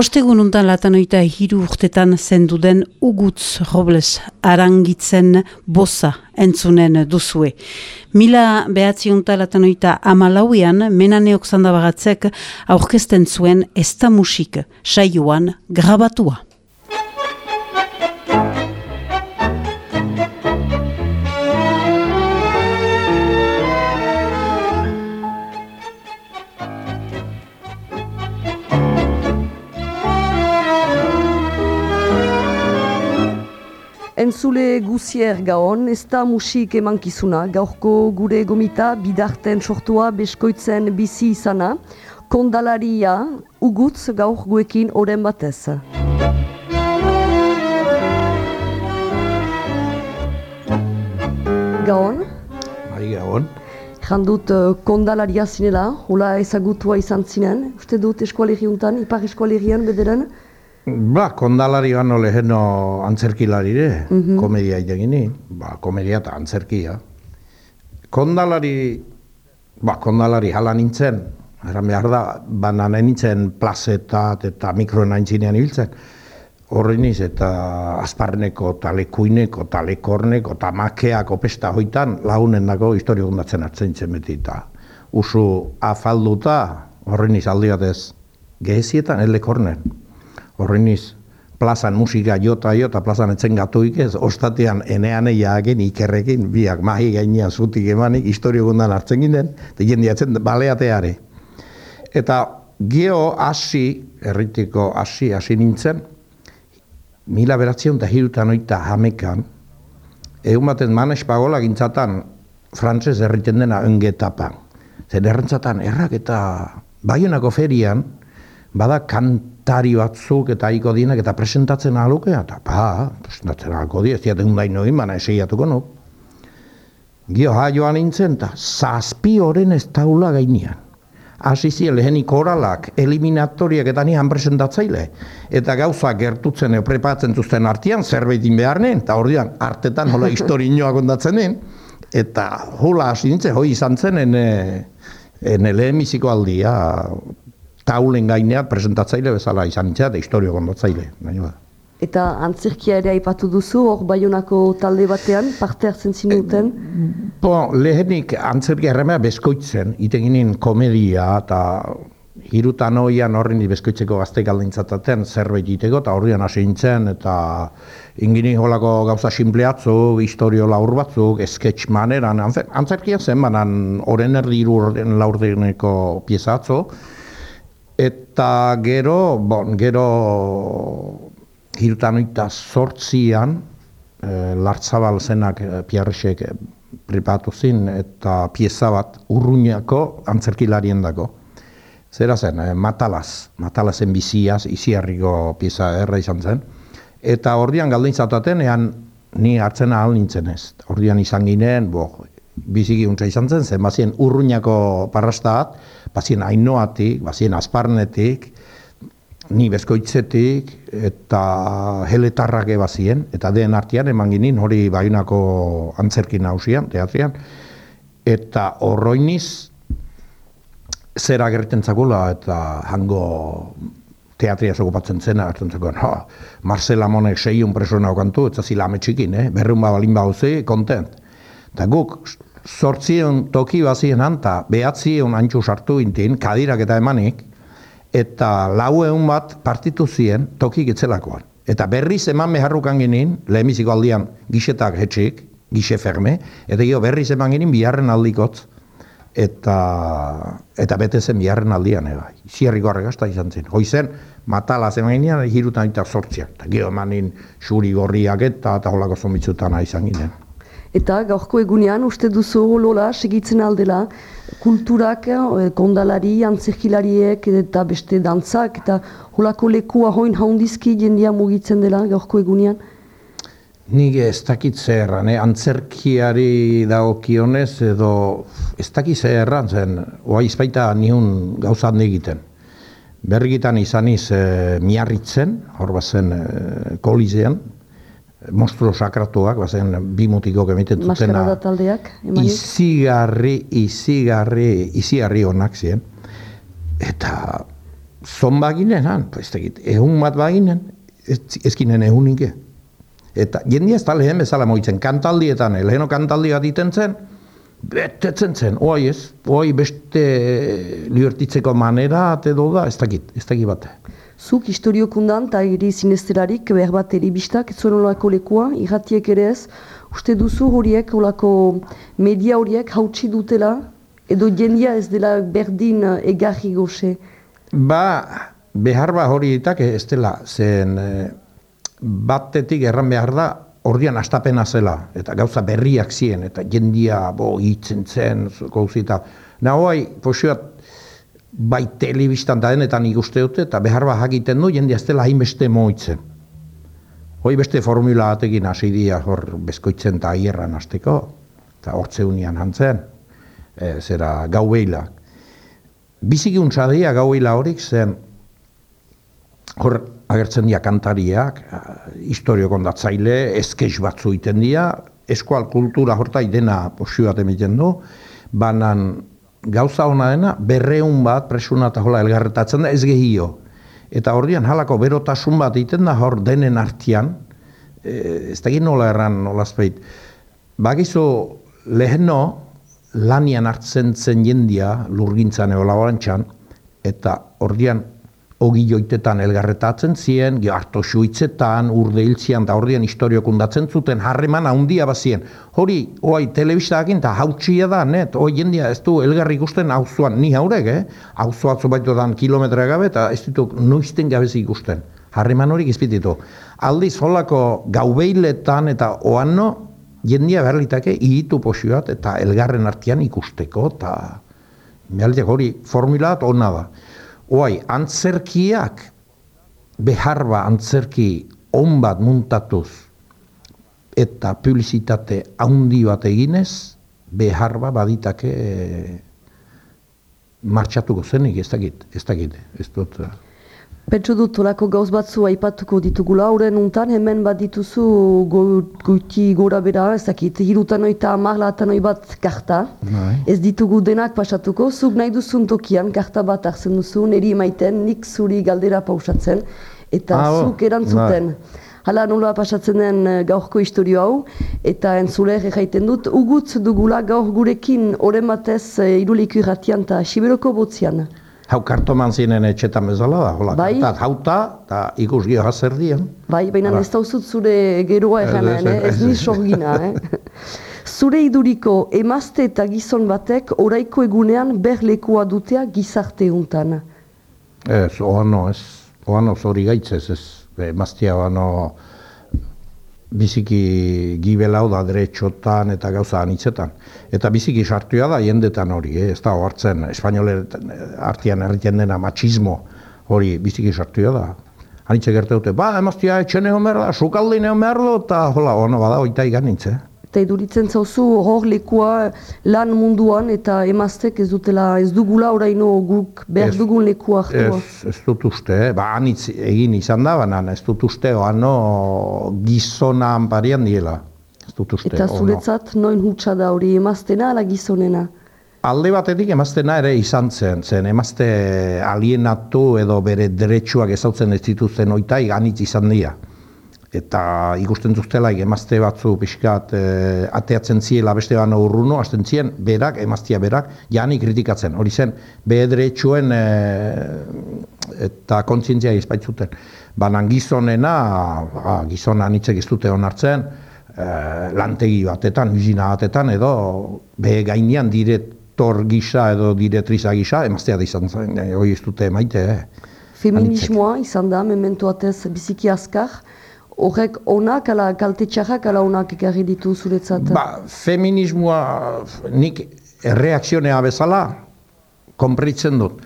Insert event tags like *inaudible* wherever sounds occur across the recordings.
Ostegun untan latanoita hiru urtetan zenduden Ugutz Robles arangitzen bosa entzunen duzue. Mila behatzi untan latanoita amalauian menaneok zandabagatzek aurkesten zuen ez da musik saioan grabatua. Entzule guzier gaon, ez da musik emankizuna, gaurko gure gomita bidarten sortua beskoitzen bizi izana, kondalaria ugutz gaur guekin oren batez. Gaon? Bai, gaon. Jandut uh, kondalaria zinela, hola ezagutua izan zinen, uste dut eskualerri untan, ipar eskualerian bederen, Ba, kondalari gano leheno antzerkilari ere, mm komedia itegini, ba, komedia eta antzerkia. Kondalari, ba, kondalari hala nintzen, eran behar da, baina nintzen plazetat eta mikroen aintzinean ibiltzen. Horri niz, eta azparneko, eta lekuineko, eta lekorneko, eta makeak opesta hoitan, lagunen dago historio gundatzen hartzen zen beti, eta usu afalduta, horri niz aldi batez, gehezietan, elekornen horreniz plazan musika jota jota plazan etzen gatuik ez, ostatean enean eiagen ikerrekin, biak mahi gainean zutik emanik, historio gundan hartzen ginen, eta jendiatzen baleateare. Eta geho hasi, erritiko hasi, hasi nintzen, mila beratzion eta hirutan oita jamekan, egun baten manes pagola gintzatan, frantzez erriten dena ongetapan. Zer errentzatan, errak eta baionako ferian, bada kantari batzuk eta aiko dienak eta presentatzen aluke, eta pa, presentatzen aluko di, ez diaten dain noin, baina eseiatuko no. Gio, ha joan nintzen, eta zazpi horren ez taula gainean. Hasi ziren lehenik oralak, eliminatoriak eta nian presentatzaile. Eta gauza gertutzen prepatzen zuzten artian, zerbaitin behar nen, eta hor artetan hola *laughs* historioak ondatzen den, eta hula hasi nintzen, hoi izan zen, ene, ene lehemiziko aldia, taulen gainean presentatzaile bezala izan nintzea, eta historio gondotzaile. Ba. Eta antzerkia ere aipatu duzu, hor baionako talde batean, parte hartzen zinuten? bo, lehenik antzerkia erremea beskoitzen, iteginin komedia eta hirutan hoian horren bezkoitzeko gazte galdintzataten zerbait iteko, eta horrian hasi nintzen, eta ingini holako gauza simpleatzu, historio laur batzuk, sketch maneran, antzerkia zen, banan oren erdi iru laurdeneko pieza atzo, Eta gero, bon, gero hirutan oita sortzian, e, lartzabal zenak e, pripatu zin, eta pieza bat urruñako antzerkilarien dago. Zera zen, e, matalaz, matalazen biziaz, iziarriko pieza erra izan zen. Eta ordian galdein zataten, ean ni hartzen ahal nintzen ez. Ordian izan ginen, bo, biziki untza izan zen, zen bazien urruñako parrastaat, bazien ainoatik, bazien azparnetik, ni bezkoitzetik, eta heletarrak bazien, eta den artean eman ginen hori bainako antzerkin hausian, teatrian, eta horroiniz zera gerten zakula, eta hango teatria zokupatzen zena, hartzen zakuen, ha, Marcela Monek seiun presona okantu, ez zazila ametxikin, eh? berrun babalin bauzi, kontent. Eta guk, sortzion toki bazien hanta, behatzion antxu sartu intin, kadirak eta emanik, eta lau egun bat partitu zien toki gitzelakoan. Eta berriz eman beharrukan ginen, lehemiziko aldian gixetak hetxik, gixe ferme, eta gio berriz eman ginen biharren aldikotz, eta, eta bete zen biharren aldian, eba. Zierriko arregazta izan zen. Hoizen, matala zen ginen, hirutan eta sortziak. Eta gio emanin xuri gorriak eta, eta holako zombitzutan izan ginen. Eta gaurko egunean uste duzu lola segitzen aldela kulturak, eh, kondalari, antzerkilariek eta beste dantzak eta holako lekua hoin haundizki jendia mugitzen dela gaurko egunean? Nik ez dakit zerran, eh? antzerkiari dagokionez edo ez dakit zerran zen, oa izbaita nihun gauzat egiten. Berrigitan izaniz eh, miarritzen, hor bazen eh, kolizean, monstruo sakratuak, bazen bi mutiko emiten zutena. Maskara taldeak, Izigarri, izigarri, izigarri onak ziren. Eta zon baginen, han, ez tegit, ehun bat baginen, ez, ezkinen ehunik. Eta jendia ez da lehen bezala moitzen, kantaldietan, eh, leheno kantaldi bat iten zen, betetzen zen, oai ez, oai beste libertitzeko manera, edo da, ez dakit, ez dakit bat. Zuk historiokundan eta eri zinesterarik behar bat eribistak, zuen olako lekua, irratiek ere ez, uste duzu horiek, olako media horiek hautsi dutela, edo jendia ez dela berdin egarri goxe? Ba, behar ba hori ditak ez dela, zen eh, batetik erran behar da, ordian astapena zela, eta gauza berriak ziren, eta jendia bo hitzen zen, gauzita. Na hoai, posioat, bai telebistan da denetan ikuste dute, eta behar bat jakiten du, jendia ez dela hainbeste moitzen. Hoi beste formula batekin hasi dia hor bezkoitzen eta hierran hasteko, eta hor zeunian hantzen, e, zera gau behila. Biziki untzadia gau behila horik zen, hor agertzen dira kantariak, historio kondatzaile, ezkeix batzu iten dira, eskual kultura horta idena posio bat emiten du, banan gauza hona dena, berreun bat presuna eta hola elgarretatzen da ez gehio. Eta hor halako berotasun bat iten da hor denen artian, e, ez da nola erran nola azpeit, bagizu leheno lanian hartzen zen jendia lurgintzan eola eta hor ogi joitetan elgarretatzen ziren, geharto suitzetan, urde hiltzian, da horrean historiokundatzen zuten, harreman handia bazien. Hori, oai, telebistakin, eta hautsia da, net, oi jendia, ez du elgarri ikusten hauzuan, ni haurek, eh? Hauzua baitu dan kilometra gabe, eta ez ditu noizten gabez ikusten. Harreman horik izpititu. Aldiz, holako gaubeiletan eta oanno, jendia berlitake, ihitu posioat, eta elgarren artian ikusteko, eta... Mehaldiak hori, formulat onna da. Oai, antzerkiak beharba antzerki on bat muntatuz eta publizitate handi bat eginez, beharba baditake e, martxatuko zenik, ez dakit, ez dakit, ez dut. Pentsu dut, olako gauz batzu aipatuko ditugula, horren untan hemen bat dituzu goiti gora bera, ezakit, hirutan oita amar latan bat karta. Bai. Ez ditugu denak pasatuko, zuk nahi duzun tokian karta bat hartzen duzu, niri emaiten, nik zuri galdera pausatzen, eta ah, zuk erantzuten. Bai. Hala nola pasatzen den eh, gaurko historio hau, eta entzuler egiten dut, ugutz dugula gaur gurekin horren batez eh, iruliku irratian eta siberoko botzian. Hau kartoman zinen etxetan bezala da, hola, bai. kartat hauta, eta ikus gio hazer dien. Bai, baina ez dauzut zure geroa eganen, eh? ez ni sorgina, eh? *laughs* Zure iduriko emazte eta gizon batek oraiko egunean berlekoa dutea gizarte untan? Ez, oano, ez, oano zori gaitzez, ez, emaztea oano biziki gibelau da deretxotan eta gauza anitzetan. Eta biziki sartua da jendetan hori, eh? ez da hartzen, espainole artian erriten dena machismo hori biziki sartua da. Anitze gerte dute, ba, emaztia etxen egon behar da, sukaldi da, eta hola, ono, bada, oita igan nintze eta eduritzen zauzu hor lekua lan munduan eta emaztek ez dutela ez dugula oraino guk behar dugun lekua hartua. Ez, ez dut uste, eh? ba anitz egin izan da, baina ez dut uste oano gizona anparian diela. Ez dut uste. Eta zuretzat noin hutsa da hori emaztena ala gizonena? Alde batetik emaztena ere izan zen, zen emazte alienatu edo bere deretsuak ezautzen ez dituzten oitai anitz izan dira eta ikusten zuztela emazte batzu pixkat e, ateatzen ziela beste bano urruno, hasten zien, berak, emaztia berak, jani kritikatzen. Hori zen, behedre txuen e, eta kontzientzia izpaitzuten. Banan gizonena, ba, gizona nitzek ez dute honartzen, e, lantegi batetan, uzina batetan, edo behe gainean diretor gisa edo diretriza gisa, emaztea da izan zen, hori ez dute maite. Eh. Feminismoa izan da, memento atez biziki azkar, horrek onak ala kalte ala onak ekarri ditu zuretzat? Ba, feminismoa nik reakzionea bezala konpritzen dut.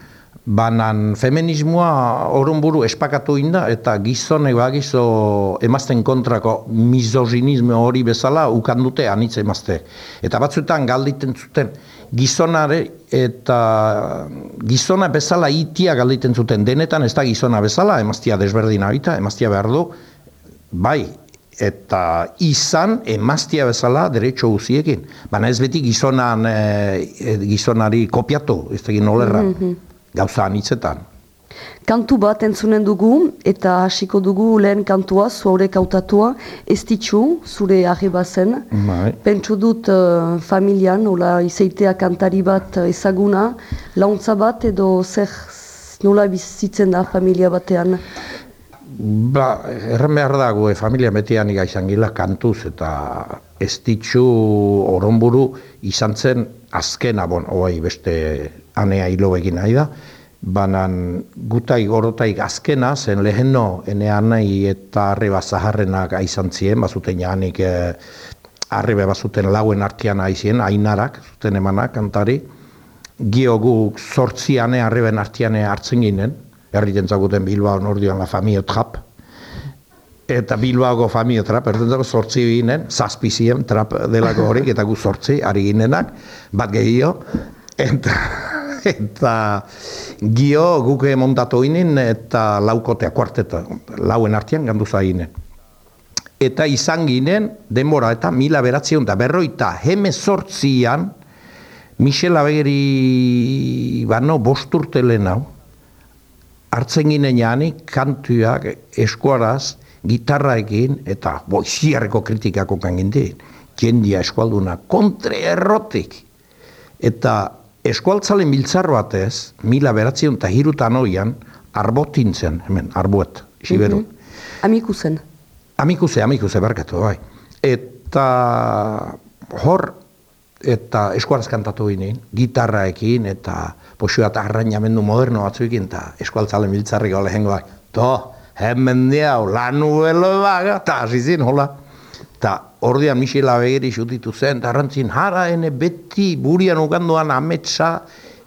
Banan feminismoa orun buru espakatu inda eta gizone bagizo emazten kontrako misoginismo hori bezala ukan dute anitze emazte. Eta batzuetan galditen zuten gizonare eta gizona bezala itia galditen zuten denetan ez da gizona bezala emaztia desberdina baita, emaztia behar du bai, eta izan emaztia bezala derecho guziekin. Baina ez beti gizonan, e, gizonari kopiatu, ez egin nolerra, mm -hmm. gauza anitzetan. Kantu bat entzunen dugu, eta hasiko dugu lehen kantua, zuaure kautatua, ez ditxu, zure arreba zen. Bai. Pentsu dut uh, familian, ola izaitea kantari bat ezaguna, launtza bat edo zer nola bizitzen da familia batean. Ba, erren behar dago, e, familia betian izan gila kantuz eta ez ditxu oronburu izan zen azkena, bon, oai beste anea hilo egin nahi da, banan gutai gorotai azkena, zen leheno enean nahi eta arreba zaharrenak aizan ziren, bazuten janik e, arreba bazuten lauen artian aizien, ainarak, zuten emanak, kantari, gio guk sortziane arreben artiane hartzen ginen, erriten zaguten Bilbao nordioan la famio trap, eta Bilbaoko famio trap, erten zago sortzi ginen, zazpizien trap delako horik, eta gu sortzi, ari ginenak, bat gehio, eta eta gio guke montatu inen eta laukotea kuarteta, lauen artian gandu zainen. Eta izan ginen, denbora eta mila beratzion da berroita heme sortzian, Michel Abegeri bano bosturte lehen hau, hartzen ginen janik kantuak eskuaraz, gitarraekin eta boiziarreko kritikako kangindin, jendia eskualduna kontre errotik. Eta eskualtzalen biltzar batez, mila beratzion eta hirutan oian, arbotintzen, hemen, arbuet, siberu. Mm -hmm. Amikuzen. Amikuze, amikuze, barkatu, bai. Eta hor, eta eskualtz kantatu ginen, gitarraekin, eta posua eta arrainamendu moderno batzuekin, eta eskualtzalen biltzarrik ole jengoak, to, hemen diau, lanu belo baga, eta hasi zin, hola. Eta ordean Michela Begeri xutitu zen, eta arrantzin, jara ene beti burian ugandoan ametsa,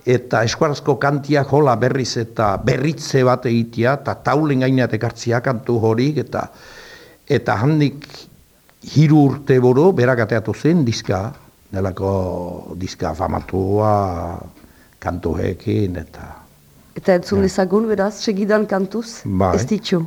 eta eskuarazko kantiak hola berriz eta berritze bat egitea, eta taulen gaineat ekartzia kantu horik, eta eta handik hiru urte boro, berak ateatu zen, diska, nelako diska famatua, kantu hekin, eta... Eta entzun dezagun, beraz, segidan kantuz, bai. ez ditxu.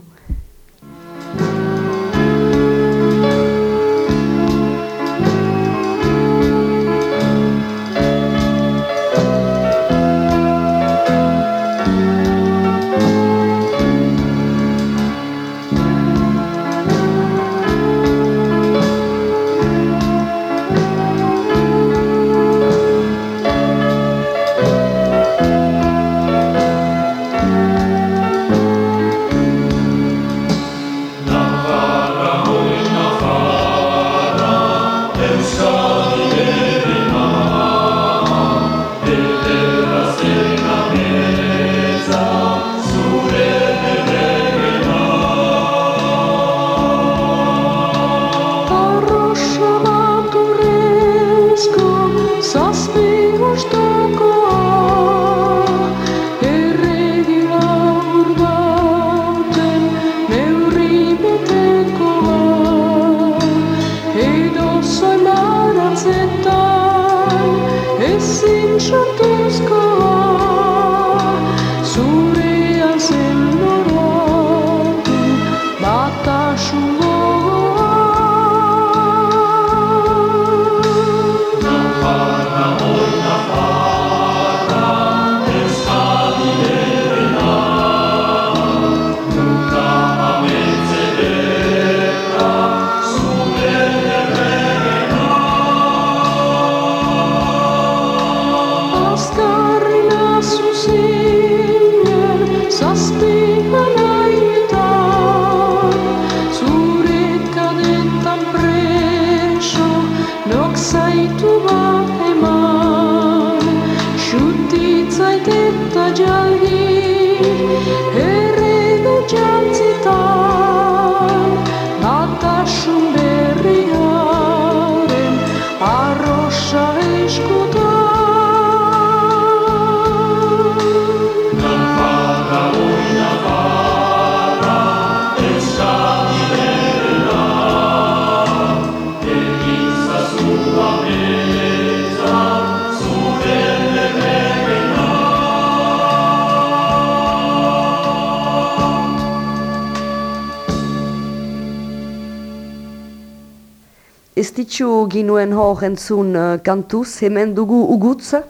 Ginuen hor entzun uh, kantuz, hemen dugu ugutza,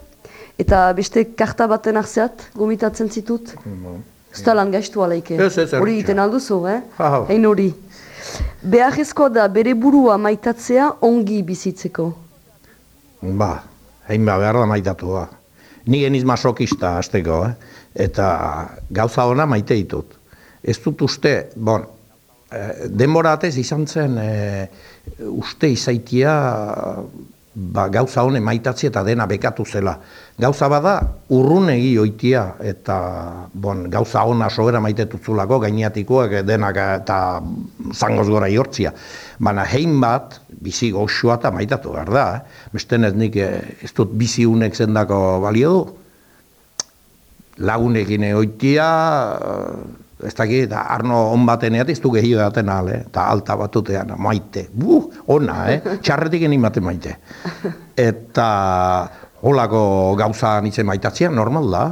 eta beste karta baten arzeat, gomitatzen zitut. Ez da lan gaiztu ez, Hori egiten alduzu, eh? Hein hori. Beharrezkoa da bere burua maitatzea ongi bizitzeko. Ba, hein ba, behar da maitatu, ba. Ni geniz masokista azteko, eh? eta gauza ona maite ditut. Ez dut uste, bon, eh, denbora atez izan zen eh, uste izaitia ba, gauza honen maitatzea eta dena bekatu zela. Gauza bada urrunegi oitia eta bon, gauza ona sobera maitetutzulako gainiatikoak denak eta zangoz gora jortzia. Baina hein bat, bizi goxua eta maitatu behar da. Eh? Besten nik eh, ez dut bizi unek zendako balio du. Lagunekin egoitia, eh, ez dakit, eta arno on baten eat, ez du gehiago daten ale, eta alta batutean, maite, buh, ona, eh? *laughs* txarretik egin maite maite. Eta holako gauza nitzen maitatzea, normal da.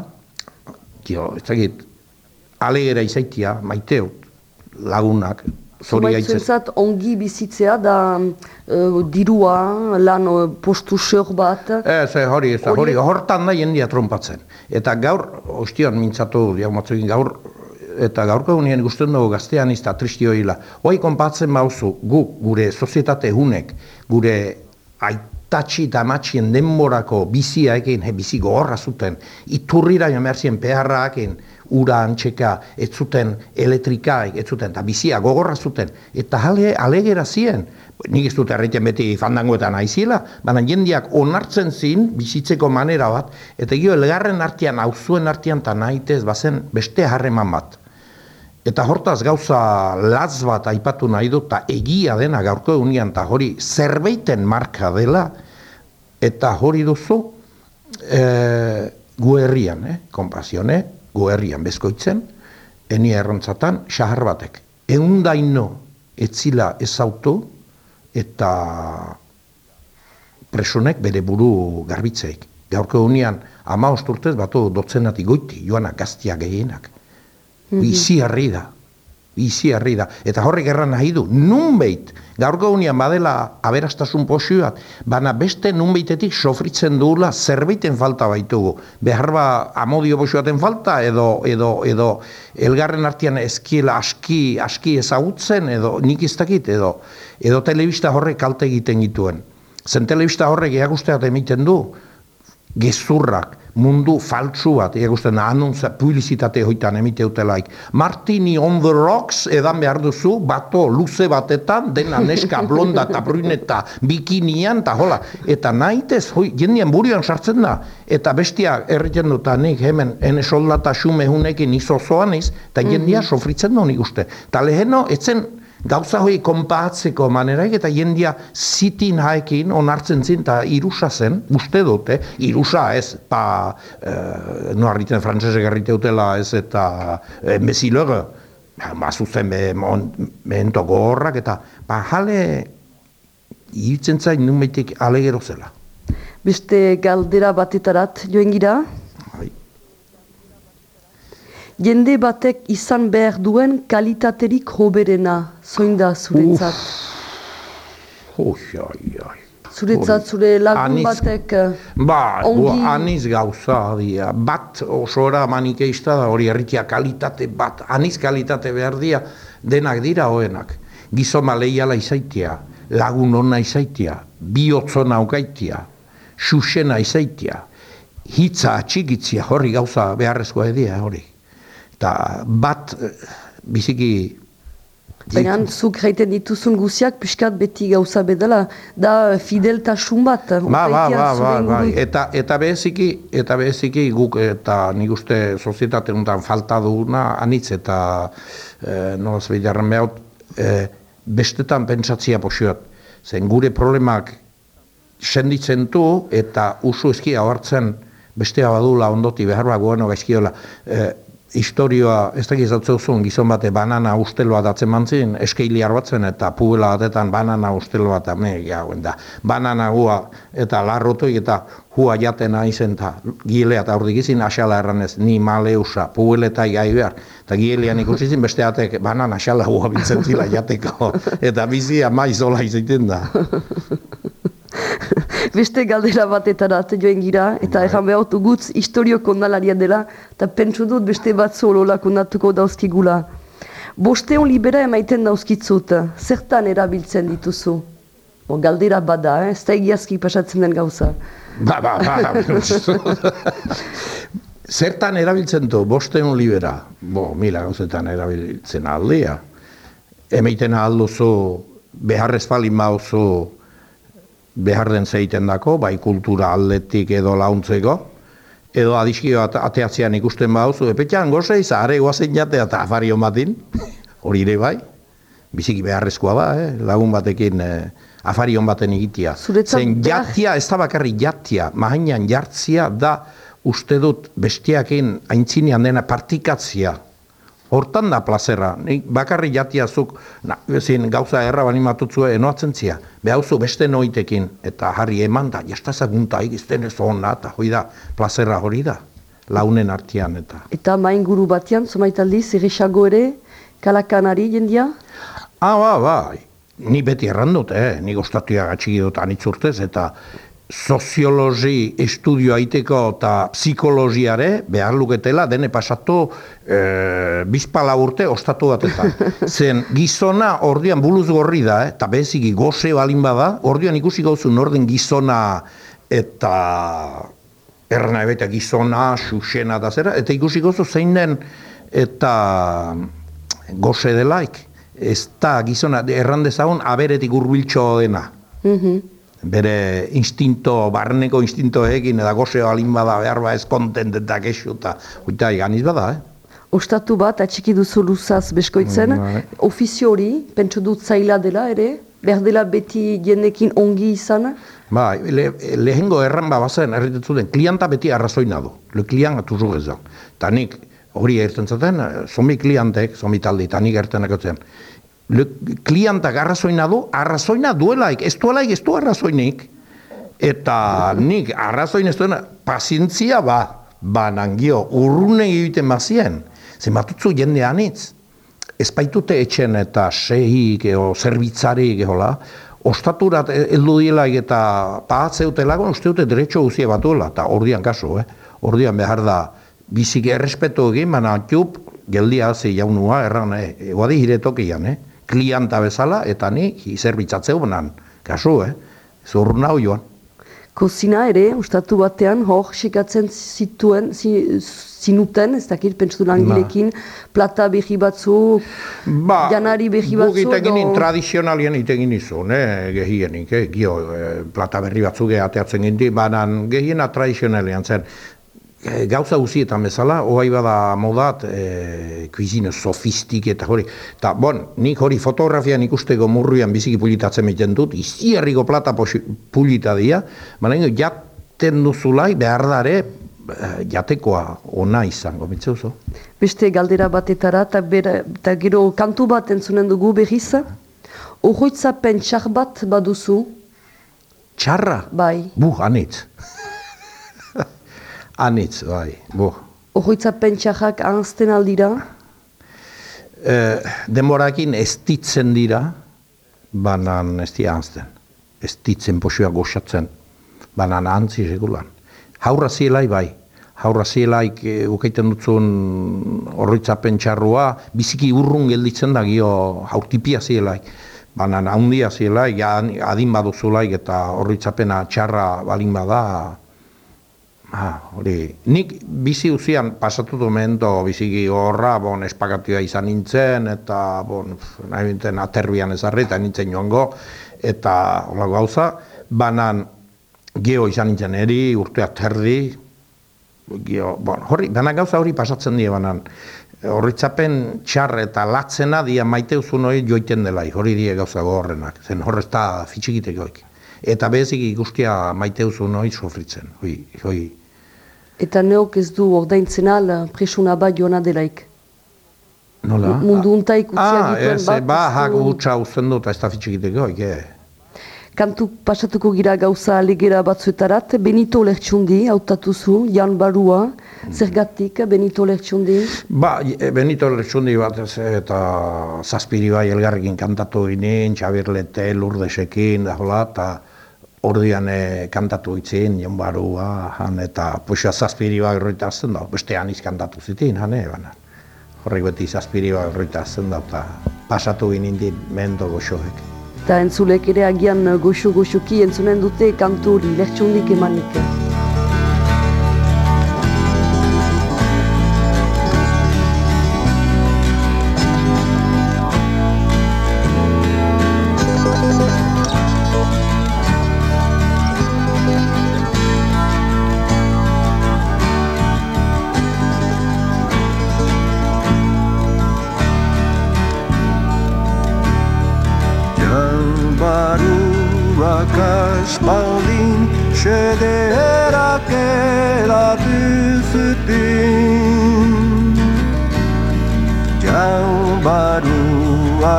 Jo, ez dakit, alegera izaitia, maiteut, lagunak, zori. Zumaitzuentzat ongi bizitzea da eh, dirua, lan eh, postu seur bat. Ez, eh, hori, ez, da, Hori- hortan da jendia trompatzen. Eta gaur, ostion mintzatu, jaumatzukin, gaur, eta gaurko egunien guztien dugu gaztean izta tristio hila. Hoi konpatzen mauzu, gu, gure sozietate hunek, gure aitatxi eta amatxien denborako biziaekin, he, bizi gogorra zuten, iturrira jomerzien peharraakin, ura antxeka, ez zuten elektrikaik, ez zuten, eta bizia gogorra zuten, eta jale alegera zien, nik ez dut erraiten beti fandangoetan aizila, baina jendiak onartzen zin, bizitzeko manera bat, eta gio elgarren artean, auzuen artean, eta nahitez, bazen beste harreman bat. Eta hortaz gauza latz bat aipatu nahi dut, eta egia dena gaurko egunean, eta hori zerbeiten marka dela, eta hori duzu e, gu herrian, eh, konpasione, gu herrian bezkoitzen, eni errontzatan, xahar batek. Eundaino etzila ezautu, eta presonek bere buru garbitzeik. Gaurko egunean, ama osturtez batu dotzenatik goiti, joanak gaztia gehienak. Bizi harri da. Bizi harri da. Eta horrek erran nahi du, nunbeit, gaurko egunean badela aberastasun posioat, baina beste nunbeitetik sofritzen duela zerbeiten falta baitugu. Behar ba amodio posioaten falta, edo, edo, edo elgarren artean eskiela aski, aski ezagutzen, edo nik ez dakit, edo, edo telebista horrek kalte egiten gituen. Zen telebista horrek eagusteat emiten du, gezurrak, mundu faltsu bat, egusten anuntza publizitate hoitan emiteutelaik. Martini on the rocks edan behar duzu, bato luze batetan, dena neska *laughs* blonda eta bruneta bikinian, eta hola. Eta nahitez, hoi, jendien burian sartzen da, eta bestia erriten dut, nik hemen, ene soldata xume hunekin izozoan iz, eta jendia sofritzen du nik uste. Eta leheno, etzen gauza hoi konpatzeko maneraik eta jendia zitin haekin onartzen zin eta irusa zen, uste dute, irusa ez, pa, eh, no harriten frantzesek harrite utela ez eta eh, mezilöge, ba, zuzen be, mon, mehento gogorrak eta ba, jale hiltzen zain numeitik alegero zela. Beste galdera batetarat joen gira. Jende batek izan behar duen kalitaterik hoberena, zoin da zuretzat. Ui, oi, oi. Zuretzat zure lagun Aniz- batek eh, Ba, ongi... ongi... aniz gauza, dia. bat osora manikeista da hori herritia kalitate bat, aniz kalitate behar dia, denak dira hoenak. Gizoma leiala izaitia, lagun ona izaitia, bihotzona aukaitia, susena izaitia, hitza atxikitzia horri gauza beharrezkoa edia hori. Eta bat eh, biziki Baina, zuk jaiten dituzun guziak, pixkat beti gauza bedala, da fideltasun bat. Ba, ba, ba, ba, ba. Eta, eta beziki, eta beziki guk, eta nik uste sozietate honetan falta duguna, anitz, eta e, nolaz bilarren behut, e, bestetan pentsatzia posioat. Zen gure problemak senditzen du, eta usu eskia hartzen bestea badula ondoti behar bat goeno gaizkiola. E, historioa, ez dakit zautzeu gizon bate banana usteloa datzen mantzin, eskeiliar batzen eta puela batetan banana usteloa eta me, gauen da. Banana hua eta larrotoi eta hua jaten aizen eta gilea eta urdik izin asala erranez, ni maleusa, puele eta gai behar. Eta gilean ikusi zin beste atek banana asala hua biltzen zila jateko. *laughs* Eta bizia maizola izaiten da. *laughs* Beste galdera batetarat joen gira, eta Bai. erran behar dut gutz historio kondalaria dela, eta pentsu dut beste bat zolola kondatuko dauzkigula. Bosteon libera emaiten dauzkitzut, zertan erabiltzen dituzu? Bo, galdera bada, eh? ez da egiazki pasatzen den gauza. Ba, ba, ba. Zertan erabiltzen du, bosteun libera, bo, mila gauzetan erabiltzen aldea. Emeiten alduzu, beharrez balin mauzu, behar den zeiten dako, bai kultura aldetik edo launtzeko, edo adiskio at ateatzean ikusten bauzu, epetxan gozei, zahare guazen jatea eta afario matin, *laughs* hori ere bai, biziki beharrezkoa da, eh? lagun batekin eh, afarion baten egitea. Zuretzat Zen jatia, ez da bakarrik jatia, mahainan jartzia da uste dut bestiakin aintzinean dena partikatzia. Hortan da plazera, nik bakarrik jatiazuk, na, ezin gauza erra bani matutzue enoatzen zia, behauzu beste noitekin, eta harri eman da, jastazagunta egizten ez hona, eta hoi da, plazera hori da, launen artean eta. Eta main guru batean, zomaitaldiz, erresago ere, kalakanari jendia? Ah, ba, bai, ni beti errandut, eh? ni gostatuia gatxiki dut eta soziologi estudioa aiteko eta psikologiare behar luketela dene pasatu e, bizpala urte ostatu bat eta. *laughs* Zen gizona ordian buluz gorri da, eh? eta beziki goze balin bada, ordian ikusi gauzu norden gizona eta erna ebete gizona, xuxena da zera, eta ikusi gauzu zein den eta goze delaik. Ez da gizona erran dezagun aberetik urbiltxo dena bere instinto, barneko instintoekin, eta goze balin bada behar ba ez kontent eta kexu, eta hoita ganiz bada, eh? Ostatu bat, atxiki duzu luzaz beskoitzen, Bai. ofizio hori, pentsu dut zaila dela ere, behar dela beti jendekin ongi izan, Ba, le, lehengo erran ba bazen, erritetzu den, klienta beti arrazoina du, le klian atuzu ez da. Eta nik, hori erten zaten, eh, zomi klientek, zomi taldi, eta nik erten le klientak arrazoina du, arrazoina duelaik, ez duelaik, ez du arrazoinik, eta nik arrazoin ez duena, pazientzia ba, ba urrune egiten bazien, zenbatutzu jende anitz, ez baitute etxen eta sehik edo zerbitzarik ehola, ostaturat heldu dielaik eta pahatzeutelako uste dute derecho guzie batuela, eta ordian kasu, eh? ordian behar da biziki errespetu egin, baina txup geldia hazi jaunua, erran, eh? eguadi hiretokian, eh? Klienta bezala, eta ni zerbitzatzeu banan, kasu, eh? zurruna joan. Kozina ere, ustatu batean, hor, sekatzen zituen, zi, zinuten, ez dakit, pentsu langilekin, plata behi batzu, janari behi Ba, guk batzu, iten ginen edo- tradizionalien iten gizun, eh, gehienik, eh, gio, eh, plata berri batzu gehateatzen ginti, banan gehiena tradizionalian zen. Eh, gauza guzietan bezala, oai bada modat, eh, kuizine sofistik eta hori. Ta, bon, nik hori fotografian ikusteko murruan biziki pulitatzen miten dut, izi herriko plata pulita dia, baina jaten duzulai behar dare, eh, jatekoa ona izango, mitzeuzo? beste galdera batetara, eta eta gero kantu bat entzunen dugu berriz, Ohoitzapen txar bat baduzu, Txarra? bai. Bu, anitz. Anitz, bai, bu. Ohoitzapen txarrak ahazten aldira, E, denborakin ez ditzen dira, banan ez dira anzten. Ez ditzen posioa goxatzen, banan antzi segulan. Haurra zielai bai, haurra zielaik e, ukaiten dutzun horritzapen txarrua, biziki urrun gelditzen da gio haurtipia zielaik. Banan handia zielaik, adin baduzulaik eta horritzapena txarra balin bada, Ah, hori, nik bizi uzian pasatu momento biziki horra, bon, espagatua izan nintzen, eta, bon, nahi bintzen aterbian ezarri, eta nintzen joango, eta hola gauza, banan geo izan nintzen eri, urte aterdi, geo, bon, hori, banan gauza hori pasatzen die banan, horritzapen txar eta latzena dia maite uzun hori joiten delai, hori die gauza gogorrenak, zen horrez da fitxikitekoik. Eta bezik ikustia maite uzun hori sofritzen, hoi, hoi, eta neok ez du ordaintzen al presuna bat joana delaik. Nola? Mundu untaik utzia ah, dituen ez, bat, ba, ez hak du- gutxa uzten dut, ez da fitxikiteko, eh? Kantu pasatuko gira gauza legera batzuetarat, Benito Lertxundi, hautatuzu, Jan Barua, zergatik Benito Lertxundi, Ba, e, Benito Lertxundi bat ez, eta zazpiri bai elgarrekin kantatu ginen, Xabier Lete, Lurdesekin, da hola, eta ordian e, kantatu itzin, jon barua, han, eta puxa zazpiri bat erroita azten da, beste aniz kantatu zitin, han, e, baina. Horrek beti zazpiri bat erroita azten da, eta pasatu ginen din mendo goxoek. Eta entzulek ere agian goxo-goxoki entzunen dute kantu hori lertxundik emanik. marurakas Paulin Şedera kela düzüdün Can marurakas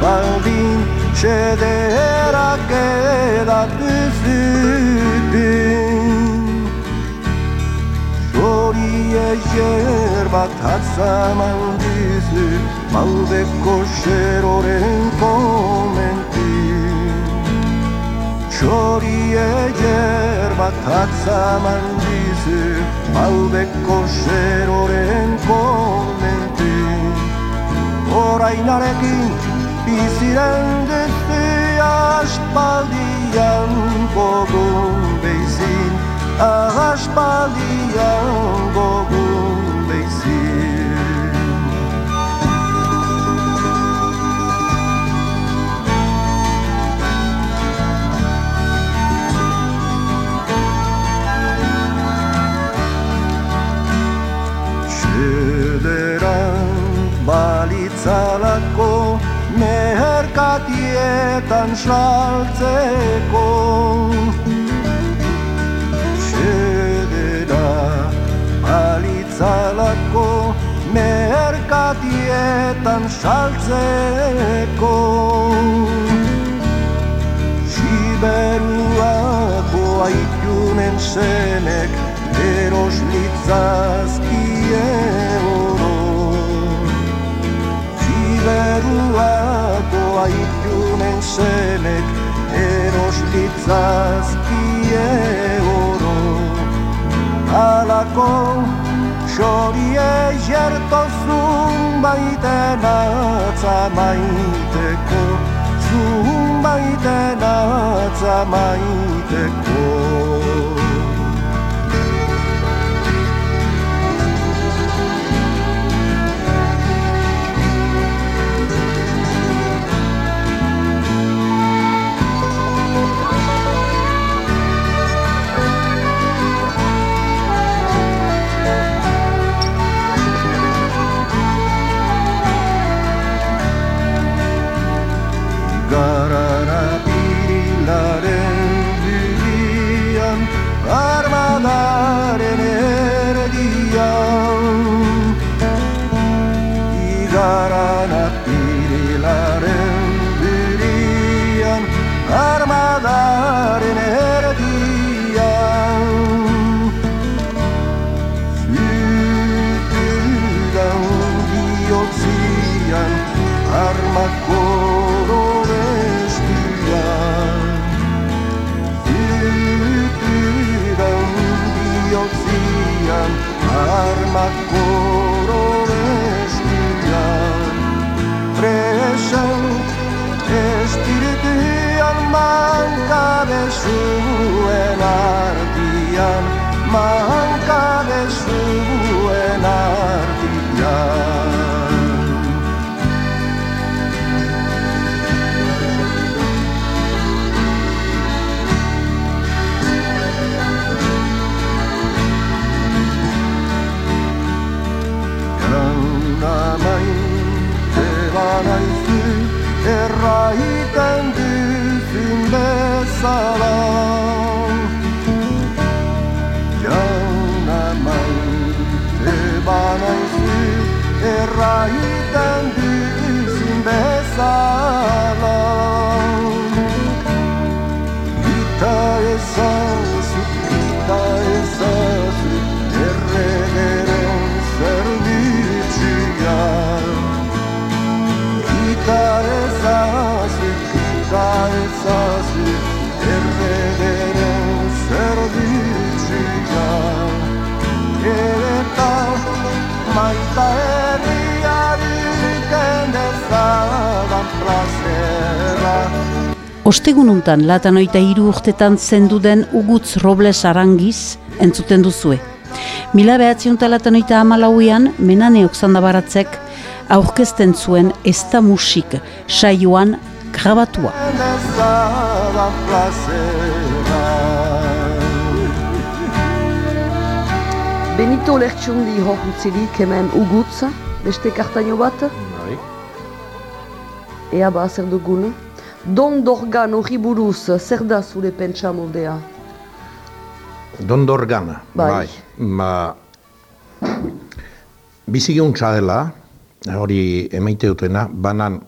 Paulin Şedera kela düzüdün Şoriye yer batat zaman düzü Malde koşer oren komen Sori eger bat atzaman dizu Maldeko xeroren komentin Orainarekin biziren duzu aspaldian gogun beizin aspaldian gogun balitzalako meherkatietan saltzeko. Xedera alitzalako meherkatietan saltzeko. Siberuako aitunen senek eros litzazkie Siberuako aitunen senek eros litzazkie oro. Alako xorie jerto zumbaiten atzamaiteko Zumbaiten atzamaiteko Garara raíz tan Ostegununtan latanoita hiru urtetan zenduden Ugutz Robles Arangiz entzuten duzue. Mila behatziunta latanoita amalauian menaneok zandabaratzek aurkezten zuen ez da musik saioan grabatua. Benito Lertxundi hor utzilik hemen ugutza, beste kartaino bat, Bai. ea ba zer dugun. Don Dorgan hori buruz, zer da zure pentsa moldea? Dondorgan, Bai. bai. Ba, bizigiuntza dela, hori emaite dutena, banan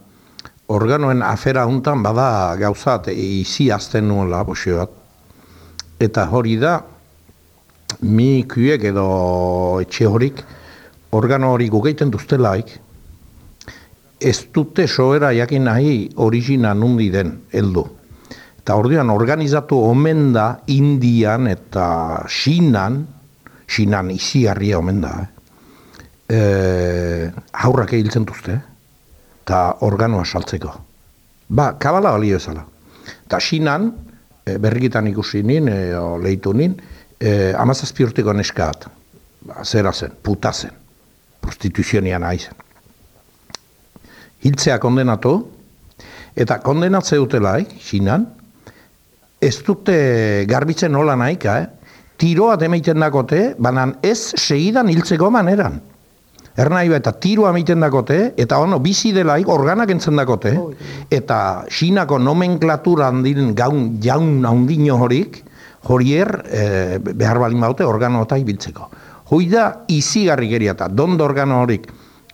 organoen afera hontan bada gauzat izi azten nuela, boxio bat. Eta hori da, mi kuek edo etxe horik, organo hori gugeiten duztelaik, ez dute soera jakin nahi origina nundi den heldu. Eta orduan organizatu omen da Indian eta Xinan, Xinan izigarria omen da, eh? e, haurrak ehiltzen duzte, eta organoa saltzeko. Ba, kabala balio ezala. Eta Xinan, e, berrikitan ikusi nin, e, o, lehitu nin, e, amazazpi urteko neskaat, ba, zera zen, puta zen, prostituzionian aizen. Hiltzea kondenatu, eta kondenatze dutelaik, Xinan, ez dute garbitzen nola nahika, eh? tiroa demeiten dakote, banan ez segidan hiltzeko maneran. Ernai eta tiroa meiten dakote, eta ono, bizi delaik organak entzen dakote, eta Xinako nomenklatura handin gaun, jaun handino horik, horier e, behar balin baute organoetai biltzeko. Hoi da izigarri geria eta dondo organo horik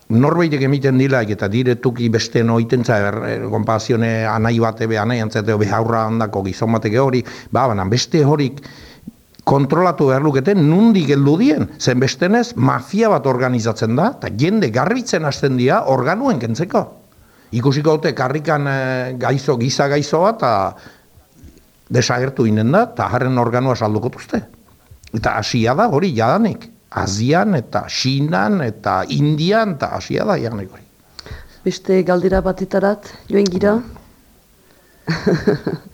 norbaitek emiten dilaik eta diretuki beste noitentza er, er, konpazione anai bate be anai antzateo behaurra handako gizon bateke hori, ba, banan beste horik kontrolatu behar luketen nundik heldu dien, zen bestenez mafia bat organizatzen da, eta jende garbitzen hasten dira organuen kentzeko. Ikusiko dute karrikan eh, gaizo, giza gaizo bat, eta desagertu inen da, eta jarren organua salduko duzte. Eta hasia da hori jadanik. Azian eta Xinan eta Indian eta hasia da janik hori. Beste galdera batetarat, joen gira? *laughs*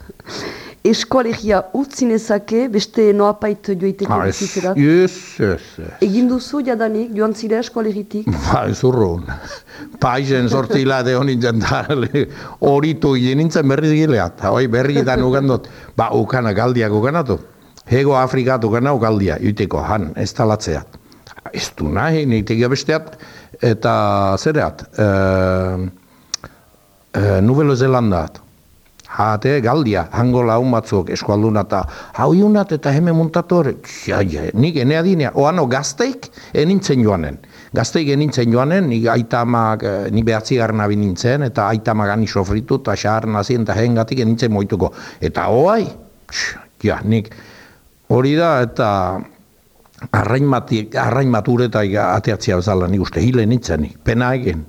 Eskualegia utzi nezake, beste noapait joiteko Ah, ez, bizitzerat. ez, ez, ez. Egin duzu jadanik, joan zira eskualegitik? *laughs* Ba, ez urrun. Paizen sortila de honin jentale, horitu gile nintzen berriz gilea. Eta hoi berri gitan ugandot, ba, ukana galdiak ukanatu. Hego Afrikat ukana ukaldia, juteko, han, ez talatzeat. Ez du nahi, nitek besteat, eta zereat, e, e, Nubelo Zelandat. Hate galdia, hango laun batzuk eskualduna eta hau iunat eta hemen muntatu hori, ja, ja, nik enea dinea, oano gazteik enintzen joanen. Gazteik enintzen joanen, nik aitamak, eh, ni behatzi garna nintzen, eta aitamak ani sofritu, eta xahar nazien, eta hengatik enintzen moituko. Eta hoai, ja, nik hori da, eta arrain, mati, ateatzea bezala, nik uste hile nintzen, nik, pena egin.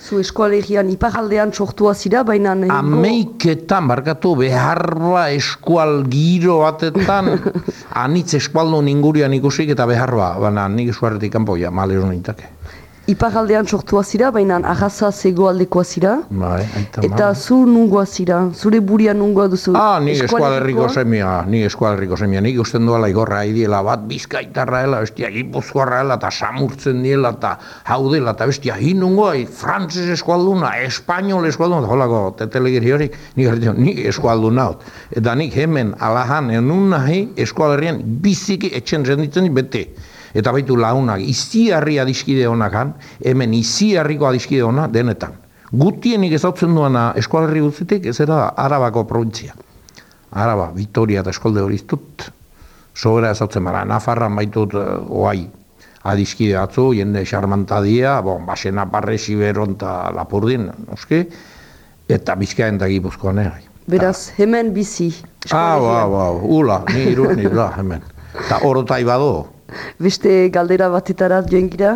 Zu eskualegian iparaldean sortua zira, baina... eh, Ameiketan, barkatu, beharba eskual giro batetan, *laughs* anitz eskualdun ingurian ikusik eta beharba, baina nik eskuarretik kanpo, ja, male hori nintake. Iparaldean sortua zira, baina agaza zegoaldekoa zira. Bai, Eta zu nungoa zira, zure buria nungoa duzu. Ah, ni eskualerriko semia, ni eskualerriko semia, nik usten duela igorra idiela bat bizkaitarra dela, bestia gipuzkoarra dela, eta samurtzen diela, eta hau dela, eta bestia hinungoa, frantzes eskualduna, espainol eskualduna, holako tetelegiri hori, nik erditu, nik eskualdun naut. Eta nik hemen alahan, enun nahi, eskualerrian biziki etxen zenditzen dit bete. Eta baitu launak, iziarri adiskide honakan, hemen iziarriko adiskide hona denetan. Gutienik ezautzen duena eskualerri guztitik, ez era Arabako provintzia. Araba, Vitoria eta eskolde hori iztut, sobera ezautzen bara, Nafarran baitut uh, oai, adiskide atzu, jende xarmantadia, bon, basena barre siberon eta lapurdin, noski, eta bizkaen eta gipuzkoan ere. Beraz, hemen bizi. Ah, ba, eskualegian. ba, ula, ni irut, ni da, hemen. Eta orotai bado, Beste galdera batetarat joen gira.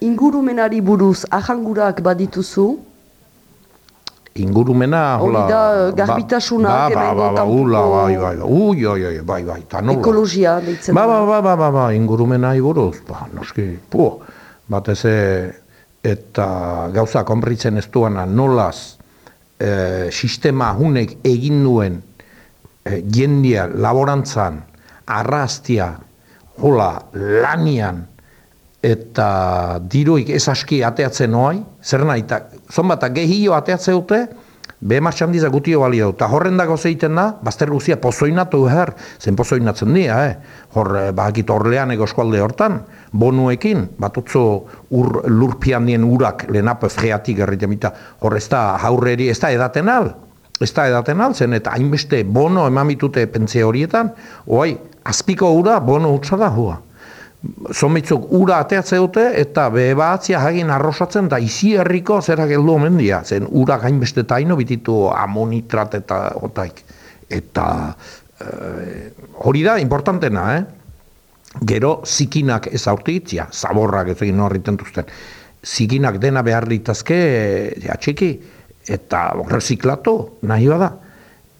Ingurumenari buruz ahangurak badituzu, ingurumena, Hori hola... da, ba- garbitasunak, ba, ba, hemengo ba, ba, ula, kanpoko- bai, bai, ui, oi, oi, bai, bai, eta nola. Ekologia, deitzen Ba, ba, da. ba, ba, ba, ba, ingurumena iburuz, ba, noski, pu, batez eta gauza konpritzen ez duana nolaz e, sistema hunek egin duen e, jendia laborantzan, arrastia, hola, lanian, eta diruik ez aski ateatzen noai, zer nahi, eta zonbata gehio ateatze dute, Behema txandiza gutio balio, eta horren dago zeiten da, bazter guzia pozoinatu behar, zen pozoinatzen dira, eh? hor, eh, bakit orlean eskualde hortan, bonuekin, batutzo ur, lurpian dien urak lehenapo freatik erriten bita, hor ez da haurreri, ez da edaten al, ez da edaten al, zen eta hainbeste bono eman bitute pentsia horietan, oai, azpiko ura bono utza da hua. Zomitzuk ura ateatze dute eta bebatzia hagin arrosatzen da izi herriko zera geldu omen dia. Zen ura gainbeste taino bititu amonitrat eta otaik. Eta eh, hori da importantena, eh? Gero zikinak ez aurtitzia, zaborrak ez egin horriten duzten. Zikinak dena behar ditazke, ja txiki, eta reziklatu, nahi bada.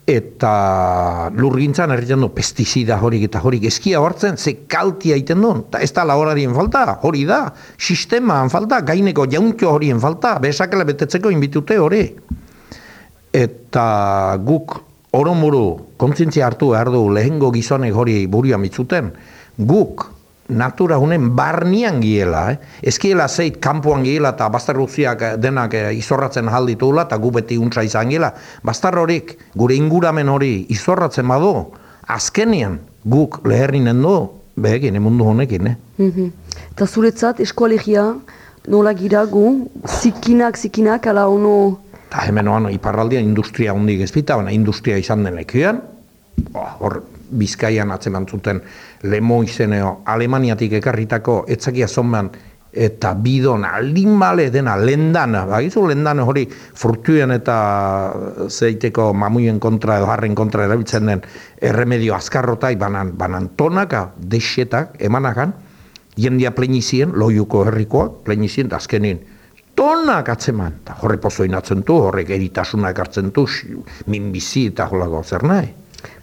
Eta lurgintzan erritzen du pestizida horik eta horik eskia hartzen, ze kaltia egiten duen. Eta ez da laborarien falta, hori da. Sistemaan falta, gaineko jauntxo horien falta, besakela betetzeko inbitute hori. Eta guk oromuru kontzientzia hartu behar du lehengo gizonek hori buruan mitzuten, guk natura hunen barnian giela, eh? ezkiela zeit kanpoan giela eta bastarruziak denak eh, izorratzen jalditula eta gu beti untsa izan giela. Bastar horik, gure inguramen hori izorratzen badu, azkenian guk leherrinen du, behegin, emundu honekin, eh? Mhm. Eta zuretzat, eskualegia, nola giragu, zikinak, zikinak, ala ono... Eta hemen oan, iparraldian industria hondik ezpita, baina industria izan den lekioan, hor Bizkaian atzeman zuten lemo izeneo Alemaniatik ekarritako etzakia zonban eta bidon aldin male dena lendana, bagizu lendana hori fruktuen eta zeiteko mamuien kontra edo harren kontra erabiltzen den erremedio azkarrotai banan, banan tonaka, desetak, emanakan, jendia plenizien, loiuko herrikoak, plenizien, azkenin, tonak atzeman, eta horre pozoinatzen du, horrek eritasuna ekartzen du, minbizi eta jolako zer nahi.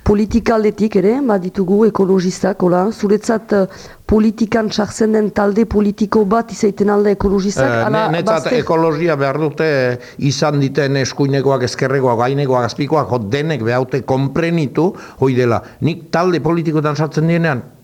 Politika aldetik ere, baditugu ekologistak, hola, zuretzat eh, politikan sartzen den talde politiko bat izaiten alde ekologistak, Eh, ala ne- Netzat bazter- ekologia behar dute izan diten eskuinekoak, ezkerrekoak, gainekoak, azpikoak, jo, denek behaute konprenitu, hoi dela. Nik talde politikotan sartzen dienean, eh, eh,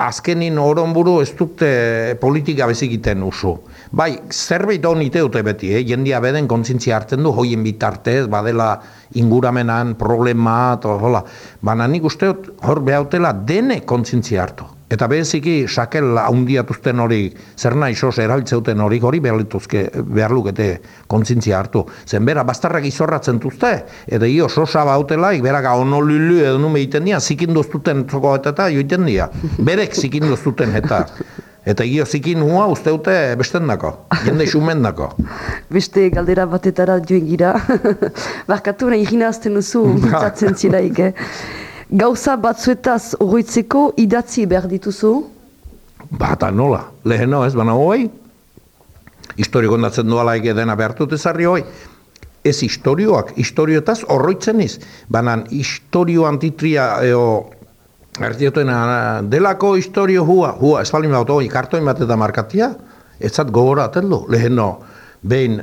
azkenin oronburu ez dute politika bezikiten usu. Bai, zerbait hon iteute beti, eh? jendia beden kontzintzia hartzen du, hoien bitartez, badela inguramenan problema, eta hola. Baina nik uste dut, hor behautela dene kontzintzia hartu. Eta beziki sakel haundiatuzten hori, zer nahi sos erabiltzeuten hori, hori behar, lituzke, behar lukete kontzintzia hartu. Zen bera, bastarrak izorratzen duzte, eta io sosa bautelaik, bera onolulu edo nume egiten dira, zikinduztuten zoko eta eta joiten dira. Berek zikinduztuten eta. Eta gio zikin hua uste dute bestendako, jende xumendako. beste galdera batetara joen gira. *laughs* Barkatu nahi gina azten duzu, mintzatzen *laughs* zilaik, eh? Gauza batzuetaz oroitzeko idatzi behar dituzu? Bata nola, leheno ez, baina hoi, historio kondatzen duala ege dena behartut ezarri hoi, ez historioak, historiotaz horroitzen iz, baina historio antitria eo, Ertiotena, delako historio hua, hua, ez balin bat hoi, kartoin bat eta markatia, ez zat gogoraten du, leheno, behin,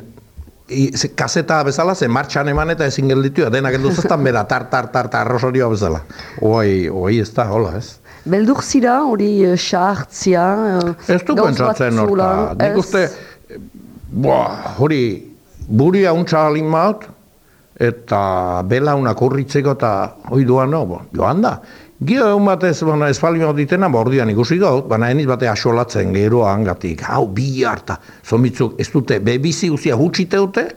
kaseta bezala, ze martxan eman eta ezin gelditu, denak geldu zaztan bera, tar, tar, tar, tar, arrosorioa bezala. Hoi, hoi ez da, hola, ez. Beldur zira, hori eh, sahartzia, eh, Ez du pentsatzen horta. Nik uste, boa, hori, buria untsa alin maut, eta bela unak urritzeko eta hoi duan no, joan da. Gio egun batez, bueno, ez bali ditena, ba, ordian ikusi gaut, baina eniz bate asolatzen geroa hangatik, hau, bi harta, zomitzuk, ez dute, bebizi guzia hutsite dute,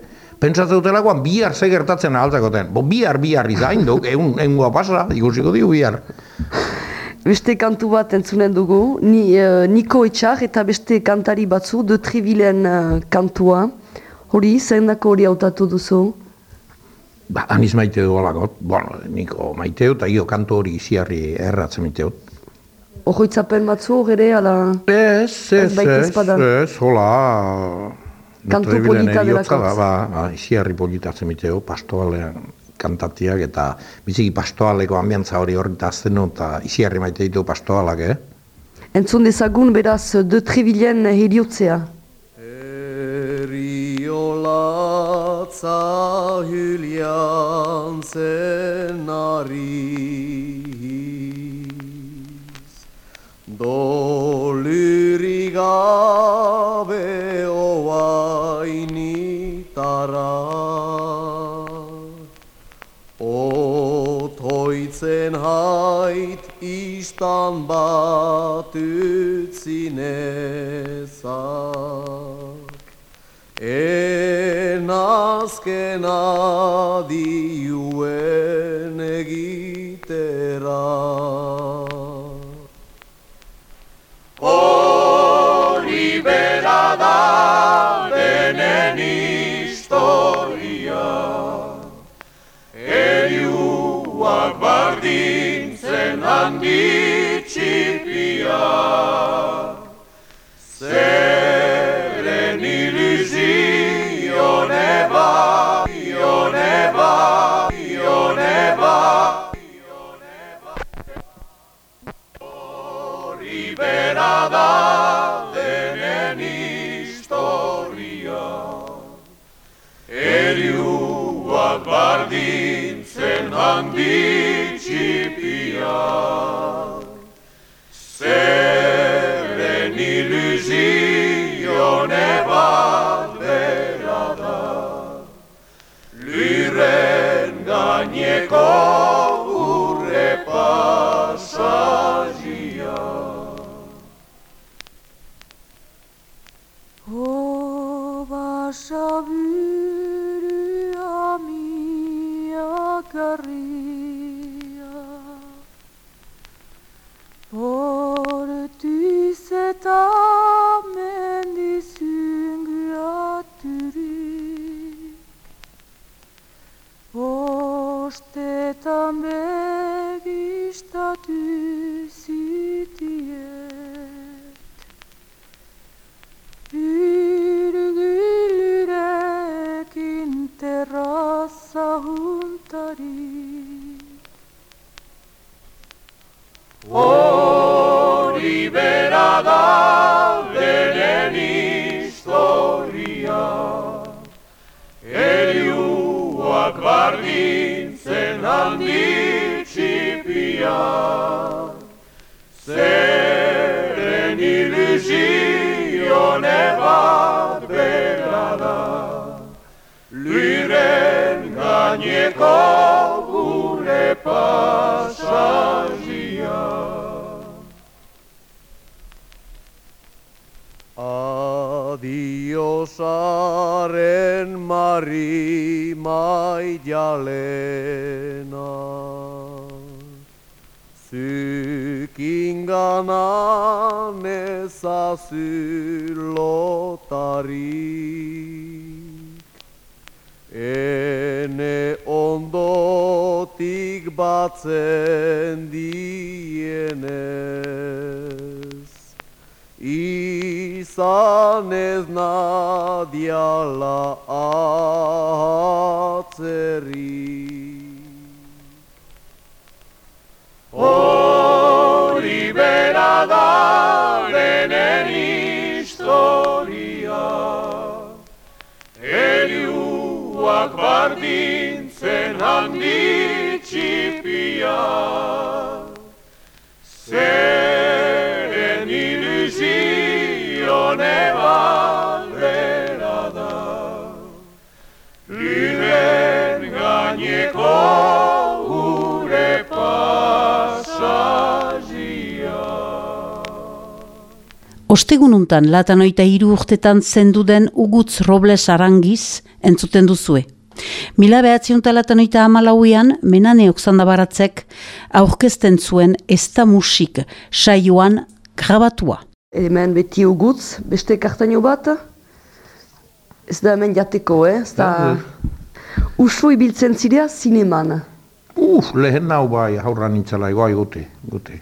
pentsatzen dutelakoan bihar ze gertatzen ahaltzakoten. Bo, bihar, bihar izain duk, egun, egun pasa, ikusiko diu bihar. Beste kantu bat entzunen dugu, ni, eh, Niko Etxar eta beste kantari batzu, de Trivilen eh, kantua. Hori, zendako hori hautatu duzu? Ba, aniz maite du alakot, bueno, niko maite dut, eta gio kantu hori iziarri erratzen maite dut. Ojoitzapen batzu hor ere, ala... Ez, ez, Ez baita ez, ez, hola, Kantu polita eriotza, delakotz. Ba, ba, isiarri politatzen miteo, pastoalean kantatiak, eta biziki pastoaleko ambientza hori horri eta azten nu, eta isiarri maite ditu pastoalak, eh? Entzun dezagun beraz de Trevillen heriotzea. Eriolatza hylian zen ariz Doluri gabe oainitara Otoitzen hait istan bat utzinezak Enazkena diuen egitera. Hori bera da denen historia. Eriuak handi txipia bera da denen historia. Eriuak bardintzen handi txipia Zeren ilusione bat bera da. Liren gaineko urre pasazia tam bevi statü txipia Zeren ilusione bat bera da Liren gaineko gure pasazia Adiosaren marri maialena Zukinganan ezazu lotarik Ene ondotik batzen dienez. Izan ez nadiala atzerrik Hori Eriuak bardintzen handi txipia Zeren ilusione bat bera da. Liren gaineko gure pasazia. Ostegununtan latanoita hiru urtetan zenduden Ugutz Robles Arangiz entzuten duzue. Mila behatziunta latanoita amalauian, menane oksandabaratzek aurkezten zuen ez da musik saioan grabatua. Hemen beti ugutz, beste kartaino bat. Ez da hemen jateko, eh? Ez da... Usu ibiltzen zirea zineman. Uf, lehen nau bai, haurra nintzela, iguai guti, guti.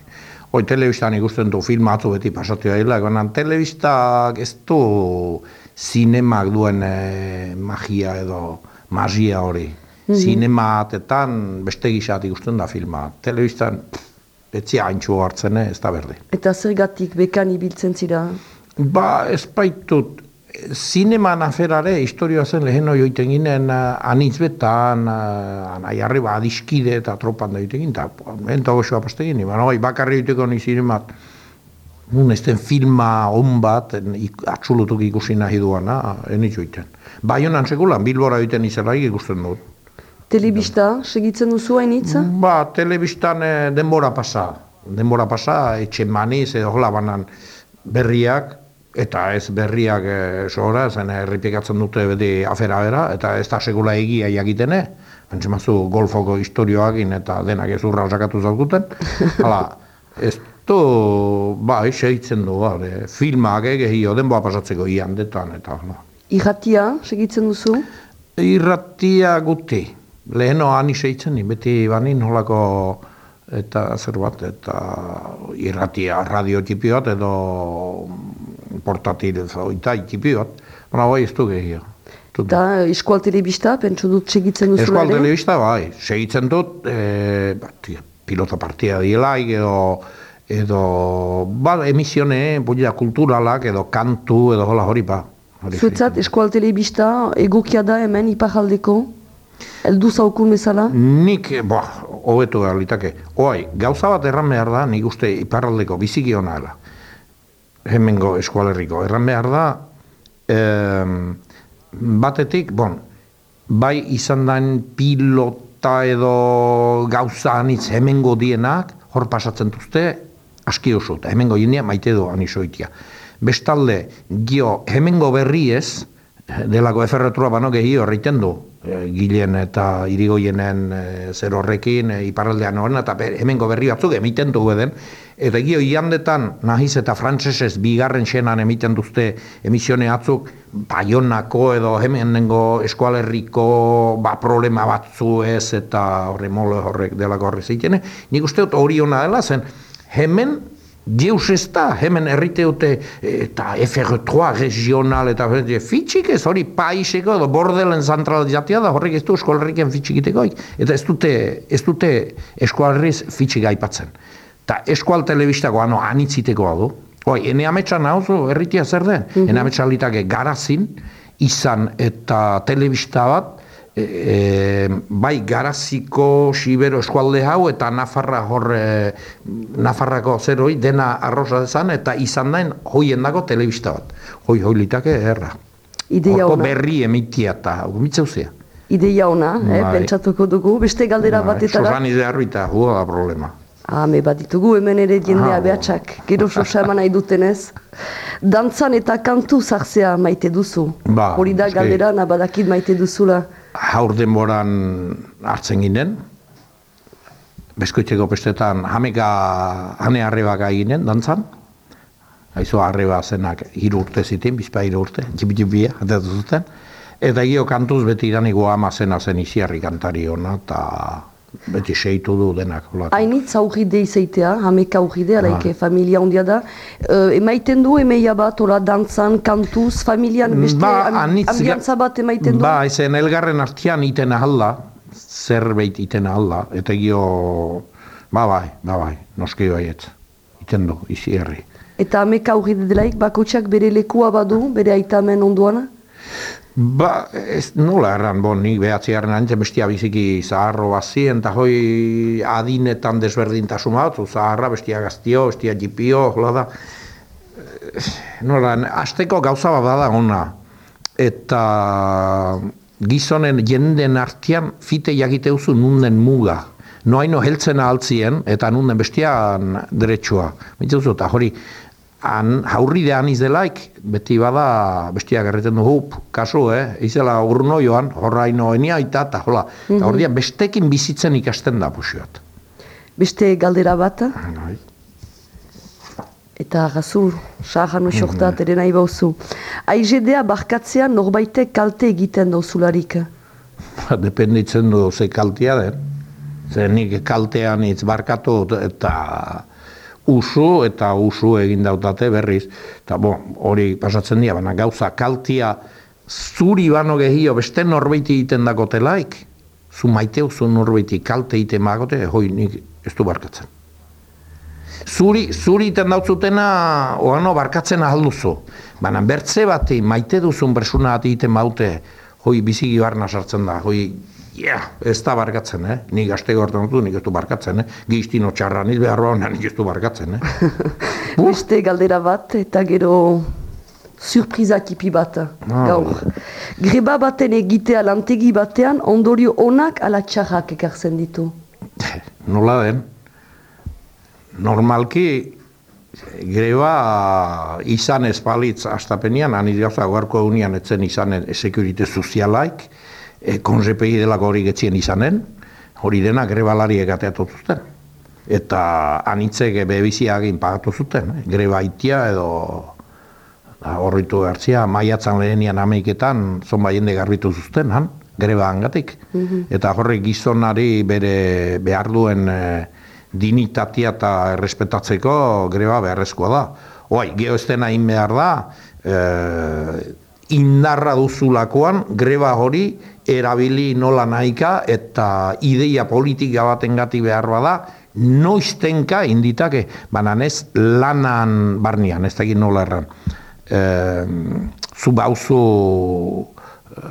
Hoi, telebistan ikusten du film atzu beti pasatu dela, baina telebistak ez du zinemak duen e, magia edo magia hori. Zinematetan beste gizat ikusten da filma. Telebistan, etzi haintxu hartzen, eh, ez da berde. Eta zergatik bekan ibiltzen zira? Ba, ez baitut, zineman aferare, historioa zen lehen hori oiten ginen, uh, anitz betan, uh, anai arriba adiskide eta tropan da oiten ginen, eta enta goxoa paste ginen, baina bai, bakarri oiteko ni zinemat, nun ez den filma on bat, ik, atxulutuk ikusi nahi duana, enitz oiten. Bai honan sekulan, bilbora oiten izelaik ikusten dut. Telebista, segitzen duzu hainitza? Ba, telebistan eh, denbora pasa. Denbora pasa, etxe maniz, edo hola banan berriak, eta ez berriak e, sohora, zen erripikatzen dute beti afera bera, eta ez da segula egia jakitene, pentsa mazu golfoko historioakin eta denak ez urra osakatu zaukuten. *laughs* Hala, ez du, ba, segitzen du, ba, de, filmak egehio denboa pasatzeko ian detan, eta hala. Irratia, segitzen duzu? Irratia guti. Leheno ani seitzen ni, beti banin holako eta zer bat, eta irratia radio tipi bat edo portatil eta tipi bat. Baina bai ez du gehiago. Eta eskual telebista, pentsu dut segitzen duzu Eskual telebista bai, segitzen dut, e, bat, pilota partia dielaik edo edo ba, emisione, bolida kulturalak edo kantu edo hola hori ba. Zuetzat, eskual telebista egokia da hemen iparaldeko? Eldu zaukun bezala? Nik, boa, hobetu behar litake. Oai, gauza bat erran behar da, nik uste iparraldeko biziki hona. Hemengo eskualerriko. Erran behar da, em, batetik, bon, bai izan dain pilota edo gauza anitz hemengo dienak, hor pasatzen duzte, aski oso, eta hemengo jendia maite du anisoitia. Bestalde, gio, hemengo berri ez, delako eferretura bano gehi horreiten du, e, gilen eta irigoienen e, zer horrekin, e, iparraldean horren, eta hemengo berri batzuk emiten du eden, eta gio iandetan, nahiz eta frantsesez bigarren xenan emiten duzte emisione atzuk, Baionako edo hemenengo eskualerriko ba, problema batzu ez eta horre mole horrek delako horre zeitene, nik uste dut hori hona dela zen, hemen Deus ez da, hemen erriteute eta FR3 regional eta fitxik ez hori paiseko edo bordelen zentralizatia da horrek ez du eskolarriken fitxikitekoik. Eta ez dute, ez dute eskualarriz fitxik aipatzen. Ta eskual telebistako ano anitzitekoa du. Hoi, ene ametsa nauzu erritia zer den? Mm -hmm. Ene ametsa litake garazin, izan eta telebista bat, e, e, bai garaziko sibero eskualde hau eta Nafarra hor e, Nafarrako zeroi dena arroza dezan eta izan dain hoien dago telebista bat. Hoi hoi litake erra. Ideia Horko ona. berri emitia eta gumitza uzea. Ideia ona, eh, Bai. pentsatuko dugu, beste galdera batetara. Sosan idearru eta hua da problema. Ah, me bat ditugu hemen ere jendea Ah, behatxak, gero sosa eman nahi dutenez. Dantzan eta kantu zartzea maite duzu. Ba, Hori da galdera, nabadakit maite duzula. Haur denboran hartzen ginen, bezkoitzeko pestetan hameka hane arrebak ginen dantzan, haizu arreba zenak hiru urte ziten, bizpa hiru urte, txipi-txipia, atatu zuten, eta gio kantuz beti iraniko ama zena zen iziarri kantari hona, eta beti seitu du denak. holako. Hainitz aurride izaitea, hameka aurride, alaike Bai. familia ondia da. Uh, emaiten du emeia bat, ora dantzan, kantuz, familian, beste anitz ga- ambiantza bat emaiten du. Ba, ezen elgarren artian iten ahalla, zerbait iten ahalla, eta gio, ba bai, ba bai, noski baietz, iten du, izi herri. Eta hameka aurride delaik, bakotxak bere lekua badu, bere aitamen onduana. Ba, ez nola erran, bon, nik behatzi garen antzen bestia biziki zaharro bazien, eta hoi adinetan desberdintasun bat, zaharra, bestia gaztio, bestia jipio, hola da. Nola, azteko gauza bat bada ona, eta gizonen jenden artean fite jakite duzu nunden muga. Noaino heltzen altzien, eta nunden bestian deretsua. Mitzuzu, eta hori, han, haurridean izelaik, beti bada bestiak erreten du, hup, kasu, eh? Izela urno joan, horraino enia eta, eta hola. Eta hor dia, bestekin bizitzen ikasten da puxuat. Beste galdera bat, Bai. eta gazur, sahan usortat ere nahi bauzu. Aizedea barkatzea norbaitek kalte egiten dauzularik. Ba, Dependitzen du ze kaltea den. Ze nik kaltean hitz barkatu eta usu eta usu egin dautate berriz. Eta bo, hori pasatzen dira, baina gauza kaltia zuri bano gehio beste norbeiti egiten dakotelaik, zu maite zu norbeiti kalte egiten magote, hoi nik ez du barkatzen. Zuri, zuri iten dautzutena, oano, barkatzen ahalduzu. Baina bertze bati maite duzun persona bat egiten maute, hoi biziki barna sartzen da, hoi Ja, ez da barkatzen, eh? Ni gazte gortan dut, nik ez du barkatzen, eh? Giztino txarra, nik behar baina nik ez du barkatzen, eh? *laughs* Beste galdera bat eta gero surpriza kipi bat gaur. Greba baten egitea lantegi batean ondorio onak ala txarrak ekartzen ditu. *laughs* Nola den? Normalki greba izan ez balitz astapenean, ani gauza gaurko unian etzen izan sekurite sozialaik, e, konzepegi delako hori getzien izanen, hori dena grebalari egateatu zuten. Eta anitzek bebizia egin pagatu zuten, eh? greba itia edo da, horritu hartzia, maiatzan lehenian ameiketan, zonba jende garbitu zuzten, han? greba hangatik. Eta horrek gizonari bere behar duen e, dinitatia eta errespetatzeko greba beharrezkoa da. Oai, geho ez dena behar da, e, indarra duzulakoan greba hori erabili nola nahika eta ideia politika baten gati behar bada, noiztenka inditake, baina ez lanan barnian, ez dakit nola erran. E, zu bauzu, e,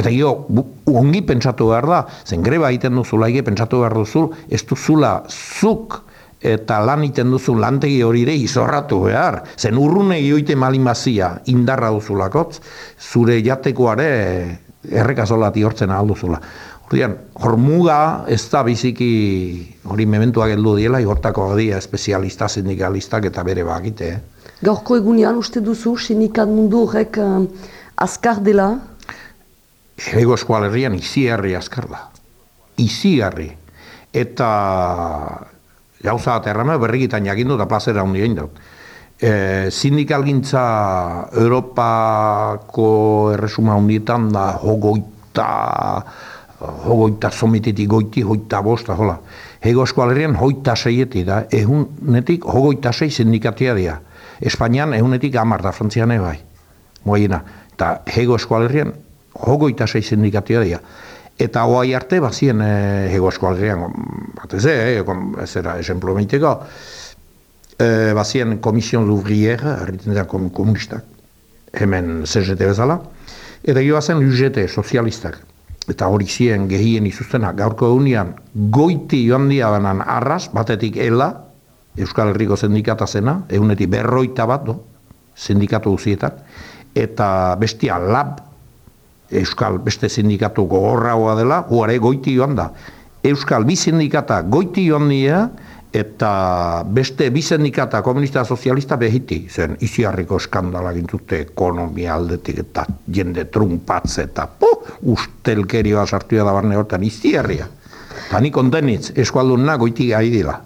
eta gio, ongi pentsatu behar da, zen greba egiten duzu laike pentsatu behar duzu, ez duzula zuk eta lan iten duzu lantegi hori ere izorratu behar. Zen urrune joite malimazia indarra duzulakotz, zure jatekoare errekazolati hortzen alduzula. Hortian, hormuga ez da biziki hori mementuak heldu diela, hortako dia espezialista, sindikalistak eta bere bakite. Eh? Gaurko egunean uste duzu, sindikat mundu horrek uh, azkar dela? Ego eskualerrian izi harri azkar da. Izi harri. Eta gauza bat errame berrikitan jakindu eta plazera hundi egin dut e, sindikalgintza Europako erresuma hundietan da hogoita hogoita somitetik goiti hoita bosta, hola. Hego eskualerian hoita seieti da, ehunetik hogoita sei sindikatia dira. Espainian ehunetik amar da, frantzian bai. Moaina. Eta hego eskualerian hogoita sei sindikatia dira. Eta hoai arte, bazien e, hego eskualerian, bat ez, eh, ez era, esemplo meiteko, e, bazien Komision Louvrier, erriten da komunistak, hemen CGT bezala, eta gio bazen UGT, sozialistak. Eta hori ziren gehien izuztena, gaurko egunean, goiti joan dia arras, batetik ela, Euskal Herriko sindikata zena, egunetik berroita bat, do, sindikatu guzietan, eta bestia lab, Euskal beste sindikatu gogorragoa dela, huare goiti joan da. Euskal bi sindikata goiti joan dira, eta beste bizendikata komunista sozialista behiti, zen iziarriko eskandala gintute ekonomia aldetik eta jende trumpatz eta po, ustelkerioa sartua da barne hortan iziarria. Eta ni kontenitz, eskualdun goiti gai dila.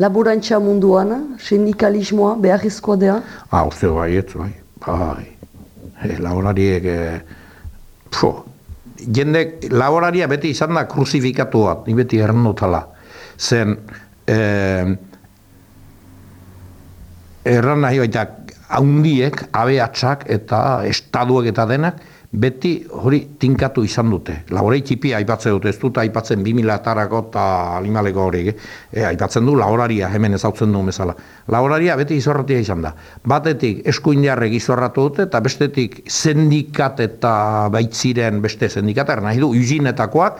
Laborantza munduan, sindikalismoa beharrezkoa dea? Ah, uste bai, ez bai. Bai. E, laborariek, e, po, jende, laboraria beti izan da kruzifikatua, ni beti errandotala. Zen, eh, erran nahi baita haundiek, abeatsak eta estaduek eta denak, beti hori tinkatu izan dute. Laborei txipi aipatzen dute, ez dut aipatzen 2000 atarako eta alimaleko hori, eh? aipatzen du laboraria hemen ezautzen du bezala. Laboraria beti izorratia izan da. Batetik eskuindiarrek izorratu dute eta bestetik sendikat eta baitziren beste sendikatar, nahi du, usinetakoak,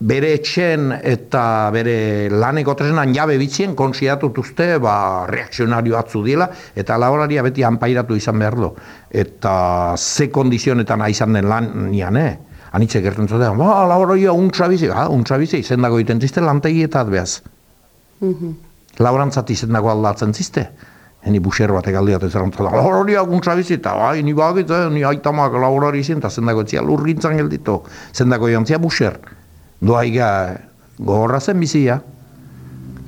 bere etxen eta bere laneko trenan jabe bitzien konsideratut uste ba, reakzionario atzu dila eta laboraria beti anpairatu izan behar du. Eta ze kondizionetan izan den lan nian, eh? Anitze gertzen zuten, ba, laboraria untsa bizi, ha, untsa bizi, izen dago iten ziste lantegi eta behaz. Mm -hmm. Laborantzat izen dago aldatzen ziste. Heni buser batek aldeat ez erantzat, laboraria untsa bizi, eta bai, ni bagit, eh, ni aitamak laborari izin, eta zendago etzia lurgintzan gelditu, zendago jantzia buser doaiga gogorra zen bizia.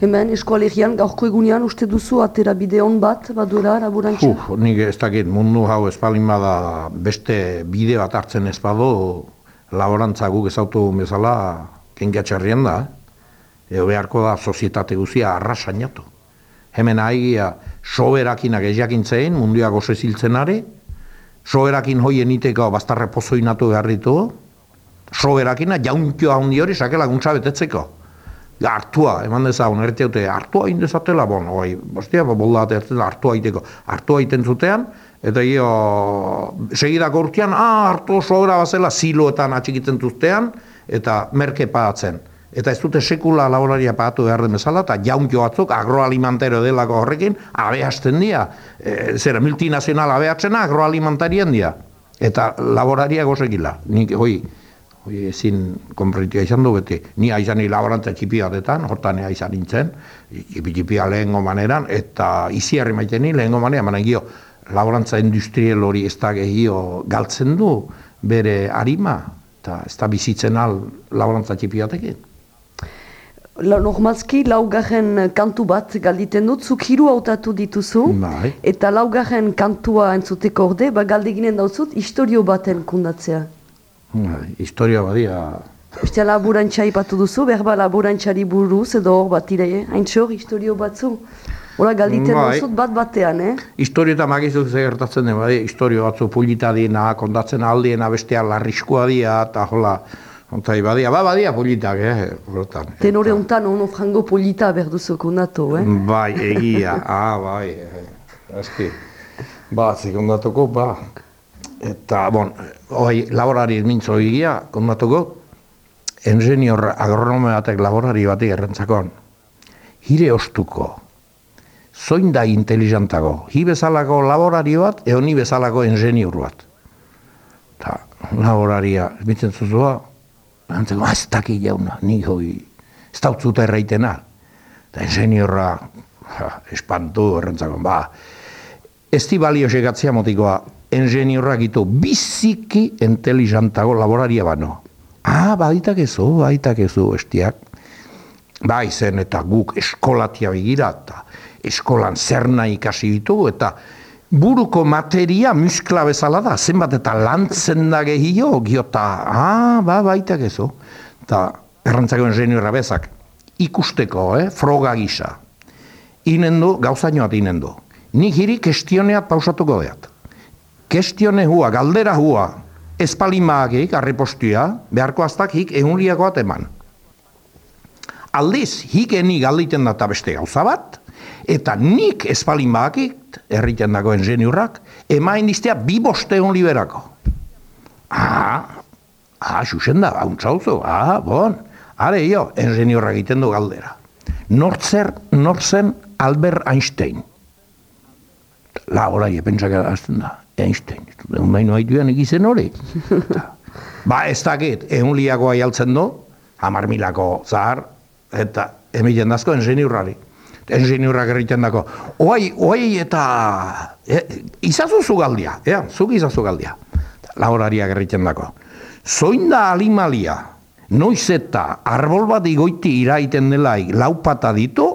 Hemen, eskoalegian, gaurko egunean, uste duzu atera bide hon bat, baduela, laburantza? Uf, nik ez dakit, mundu hau espalin bada beste bide bat hartzen ez badu, laborantza guk ezautu bezala, kengatxarrien da, eh? Eo beharko da, sozietate guzia arrasainatu. Hemen aigia soberakinak ez jakintzein, mundia goze ziltzenari, soberakin hoien iteko bastarre pozoinatu behar ditu, soberakina jauntio handi hori sakela guntza betetzeko. Artua, eman dezagun, erte dute, hartua indezatela, bon, oi, bostia, bolda atertzen, hartua iteko, hartua iten zutean, eta jo, segidako urtean, ah, hartu sobera bazela, siloetan atxikitzen zuztean, eta merke pagatzen. Eta ez dute sekula laboraria pagatu behar den bezala, eta jauntio batzuk agroalimentero delako horrekin, abeasten dira. E, zera, multinazional abeatzena agroalimentarien dira. Eta laboraria gozekila. Nik, hoi, hoi ezin konprentia izan du beti. Ni aizan ni laborantza txipia detan, hortan ea izan nintzen, txipi txipia lehengo maneran, eta izi harri maiten ni lehengo maneran, manen gio, laborantza industriel hori ez da gehio galtzen du bere harima, eta ez da bizitzen al laborantza txipiatekin. La, normalzki laugarren kantu bat galditen dut, zuk hiru hautatu dituzu, Bai. eta laugarren kantua entzuteko orde, ba galdeginen dauzut, historio baten kundatzea. Bai, Historia badia, Beste laburantza ipatu duzu, berba laburantzari buruz edo hor bat ire, hain txor, historio batzu. Hora galditen Bai. dauzut bat batean, eh? Historio eta magizuk ze gertatzen den, bai, historio batzu pulita dina, kondatzen aldiena bestea larriskoa dia, eta jola, ontai badia, ba, badia pulitak, eh, horretan. Tenore untan ono frango polita berduzu kondatu, eh? Bai, egia, ah, bai, eh, eski, ba, sekundatuko, ba, eta, bon, oi, laborari mintzo egia, kondatuko, ingenior agronome batek laborari batik errentzakon, hire ostuko, zoin da inteligentago, hi bezalako laborari bat, eo ni bezalako ingeniur bat. Ta, laboraria, bitzen zuzua, antzeko, "Ah, ez daki jauna, ni hoi, ez dautzuta erraitena. Eta ingeniorra, ja, espantu errentzakon, ba, ez di balio segatzea motikoa, ingeniorrak itu biziki inteligentago laboraria bano. Ah, baditakezu, baditakezu, estiak. Bai zen eta guk eskolatia begira eta eskolan zer nahi ikasi ditugu eta buruko materia muskla bezala da, zenbat eta lantzen da gehio, giota, ah, ba, baitak ezo. Eta errantzako ingeniera bezak, ikusteko, eh, froga gisa. Inen du, gauzaino bat inen du. Nik hiri kestioneat pausatuko behat. Kestione hua, galdera hua, espalimaagik, arrepostia, beharko aztak hik ehunliako bat eman. Aldiz, hik eni galditen da beste gauza bat, eta nik espalin bakit, erriten dago ingeniurrak, emain diztea bi boste hon liberako. Ah, ah, xuxen da, hauntza ah, bon, are jo, ingeniurrak egiten du galdera. Nortzer, nortzen Albert Einstein. La, orai, pentsak azten da, Einstein. Nahi noa ituan egizen hori. *laughs* ba, ez dakit, egun liakoa jaltzen du, hamar milako zahar, eta emilen dazko ingeniurrari. Ingeniurrak erriten dako, oai, oai eta e, izazu zugaldia, ea, zuk izazu galdia. Laborariak erriten dako. Zoin da alimalia, noiz eta arbol bat igoiti iraiten delaik laupata ditu,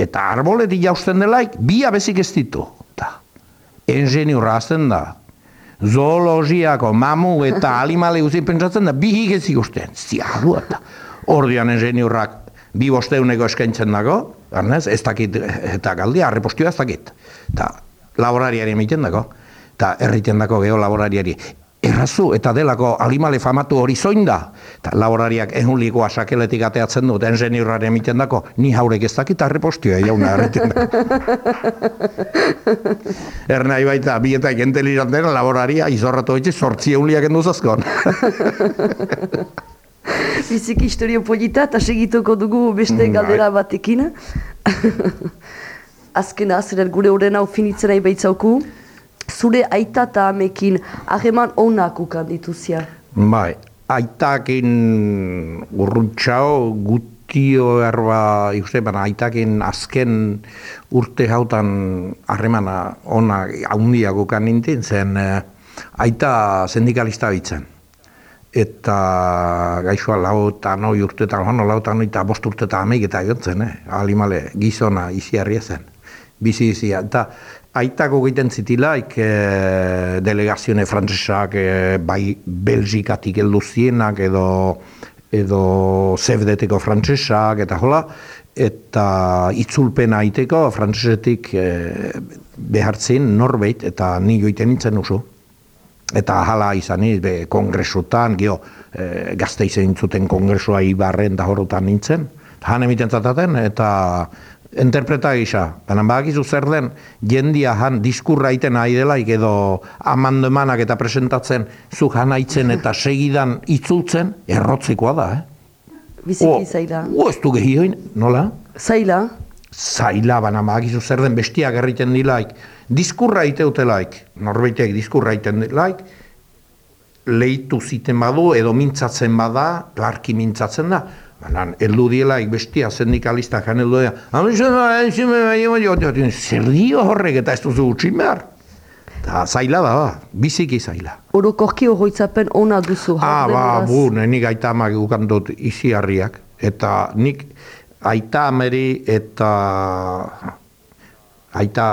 eta arboletik jausten delaik bi abezik ez ditu. Ta, ingeniurra azten da, zoologiako mamu eta alimale guzti pentsatzen da, bi higezik usten, ziaru eta. Ordian ingeniurrak bi bosteuneko eskaintzen dago, arnez, ez dakit, eta galdia, arrepostioa ez dakit. Eta laborariari emiten dago, eta erriten dago geho laborariari. Errazu eta delako alimale famatu hori zoin da. Eta laborariak ehunlikoa sakeletik ateatzen du, eta ingeniurrari emiten dago, ni haurek ez dakit arrepostioa jauna erriten da. *laughs* Ernai baita, bietak intelligentena laboraria izorratu etxe sortzi ehunliak enduzazkon. Biziki *laughs* historio polita eta segituko dugu beste Mm, galdera batekin. *laughs* Azkena, zer gure horren hau finitzen nahi baitzauku. Zure aita eta amekin hageman onak ukan dituzia. Bai, aitakin urruntxao gutio erba, ikuste, baina aitakin azken urte hautan harremana ona haundiak ukan nintin, zen eh, aita sindikalista bitzen. Eta gaixoa lau eta noi urte eta lau lau eta noi eta bost urte eta ameik eta egontzen, eh? alimale gizona iziarria zen. Bizi izia. Eta aitako egiten zitilaik e, delegazione frantzesak, e, bai Belgikatik heldu zienak edo edo zebdeteko frantsesak eta jola, eta itzulpena aiteko frantsesetik e, behartzen norbeit eta ni joiten nintzen usu. Eta hala izan be, kongresutan, gio, e, gazte izan zuten kongresua ibarren da horotan nintzen. Han emiten zataten, eta interpreta gisa. Baina badakizu zer den, jendia han diskurra iten nahi delaik edo amandemanak eta presentatzen zu janaitzen eta segidan itzultzen, errotzikoa da, eh? Biziki zaila. O, ez du gehioin, nola? Zaila, Zaila, baina badakizu zer den bestiak erriten dilaik, diskurra iteutelaik, norbeitek diskurra iten dilaik, leitu ziten badu edo mintzatzen bada, larki mintzatzen da, Baina, eldu dielaik bestia sindikalistak han eldu dira. Zer dio horrek eta ez duzu utxin behar. Eta zaila da, ba, biziki zaila. orokorki horroitzapen ona duzu. Ah, jardun ba, bu, nik aita amak dut izi harriak. Eta nik aita ameri eta aita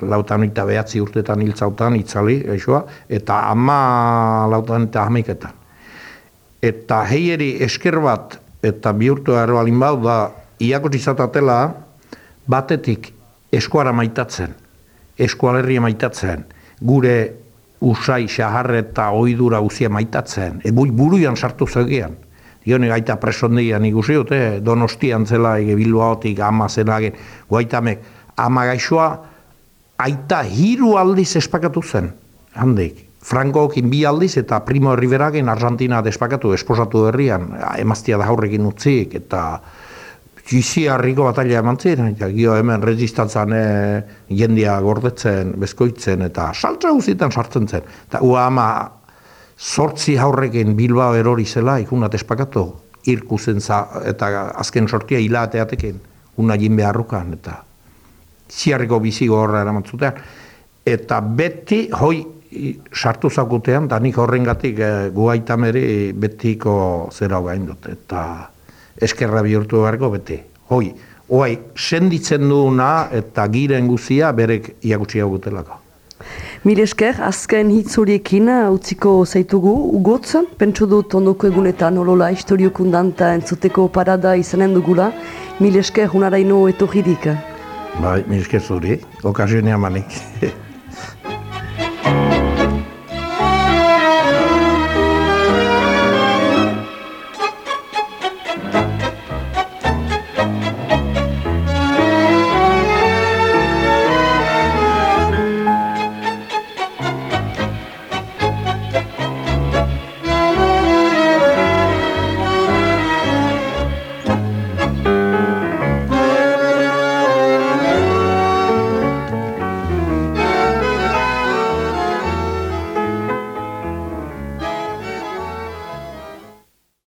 lautan eta behatzi urtetan hiltzautan, itzali, eixoa, eta ama lautan eta hameiketan. Eta heieri esker bat, eta bihurtu erbalin bau da, iakotz izatatela, batetik eskuara maitatzen, eskualerria maitatzen, gure usai, xaharre eta oidura uzia maitatzen, e, bui buruan sartu zegean. Dione gaita presondian ikusi dute, donostian zela, ege bilbaotik, ama zela, ege, guaitamek, ama gaixoa, aita hiru aldiz espakatu zen, handik. Frankoekin bi aldiz eta Primo Riveragen Argentina despakatu, esposatu herrian, emaztia da haurrekin utzik, eta Gizi harriko batalla eman ziren, eta gio hemen rezistantzan e, jendia gordetzen, bezkoitzen, eta saltza guztietan sartzen zen. Eta ua ama sortzi haurrekin Bilbao erori zela, ikunat espakatu, irku za, eta azken sortia hilateatekin, una jin beharrukan, eta ziarriko bizi gorra eraman zuten. Eta beti, hoi, sartu zakutean, da nik horrengatik e, guaitameri betiko zera gain dut, eta eskerra bihurtu beharko beti. Hoi, hoai, senditzen duena eta giren guzia berek iagutsi hau gutelako. Mil esker, azken hitz horiekin uh, utziko zaitugu, ugotz, pentsu dut ondoko egunetan olola historiokundanta entzuteko parada izanen dugula, mil esker unaraino etorririk. Bai, mizke zuri, okazionea manik. *laughs* Thank you.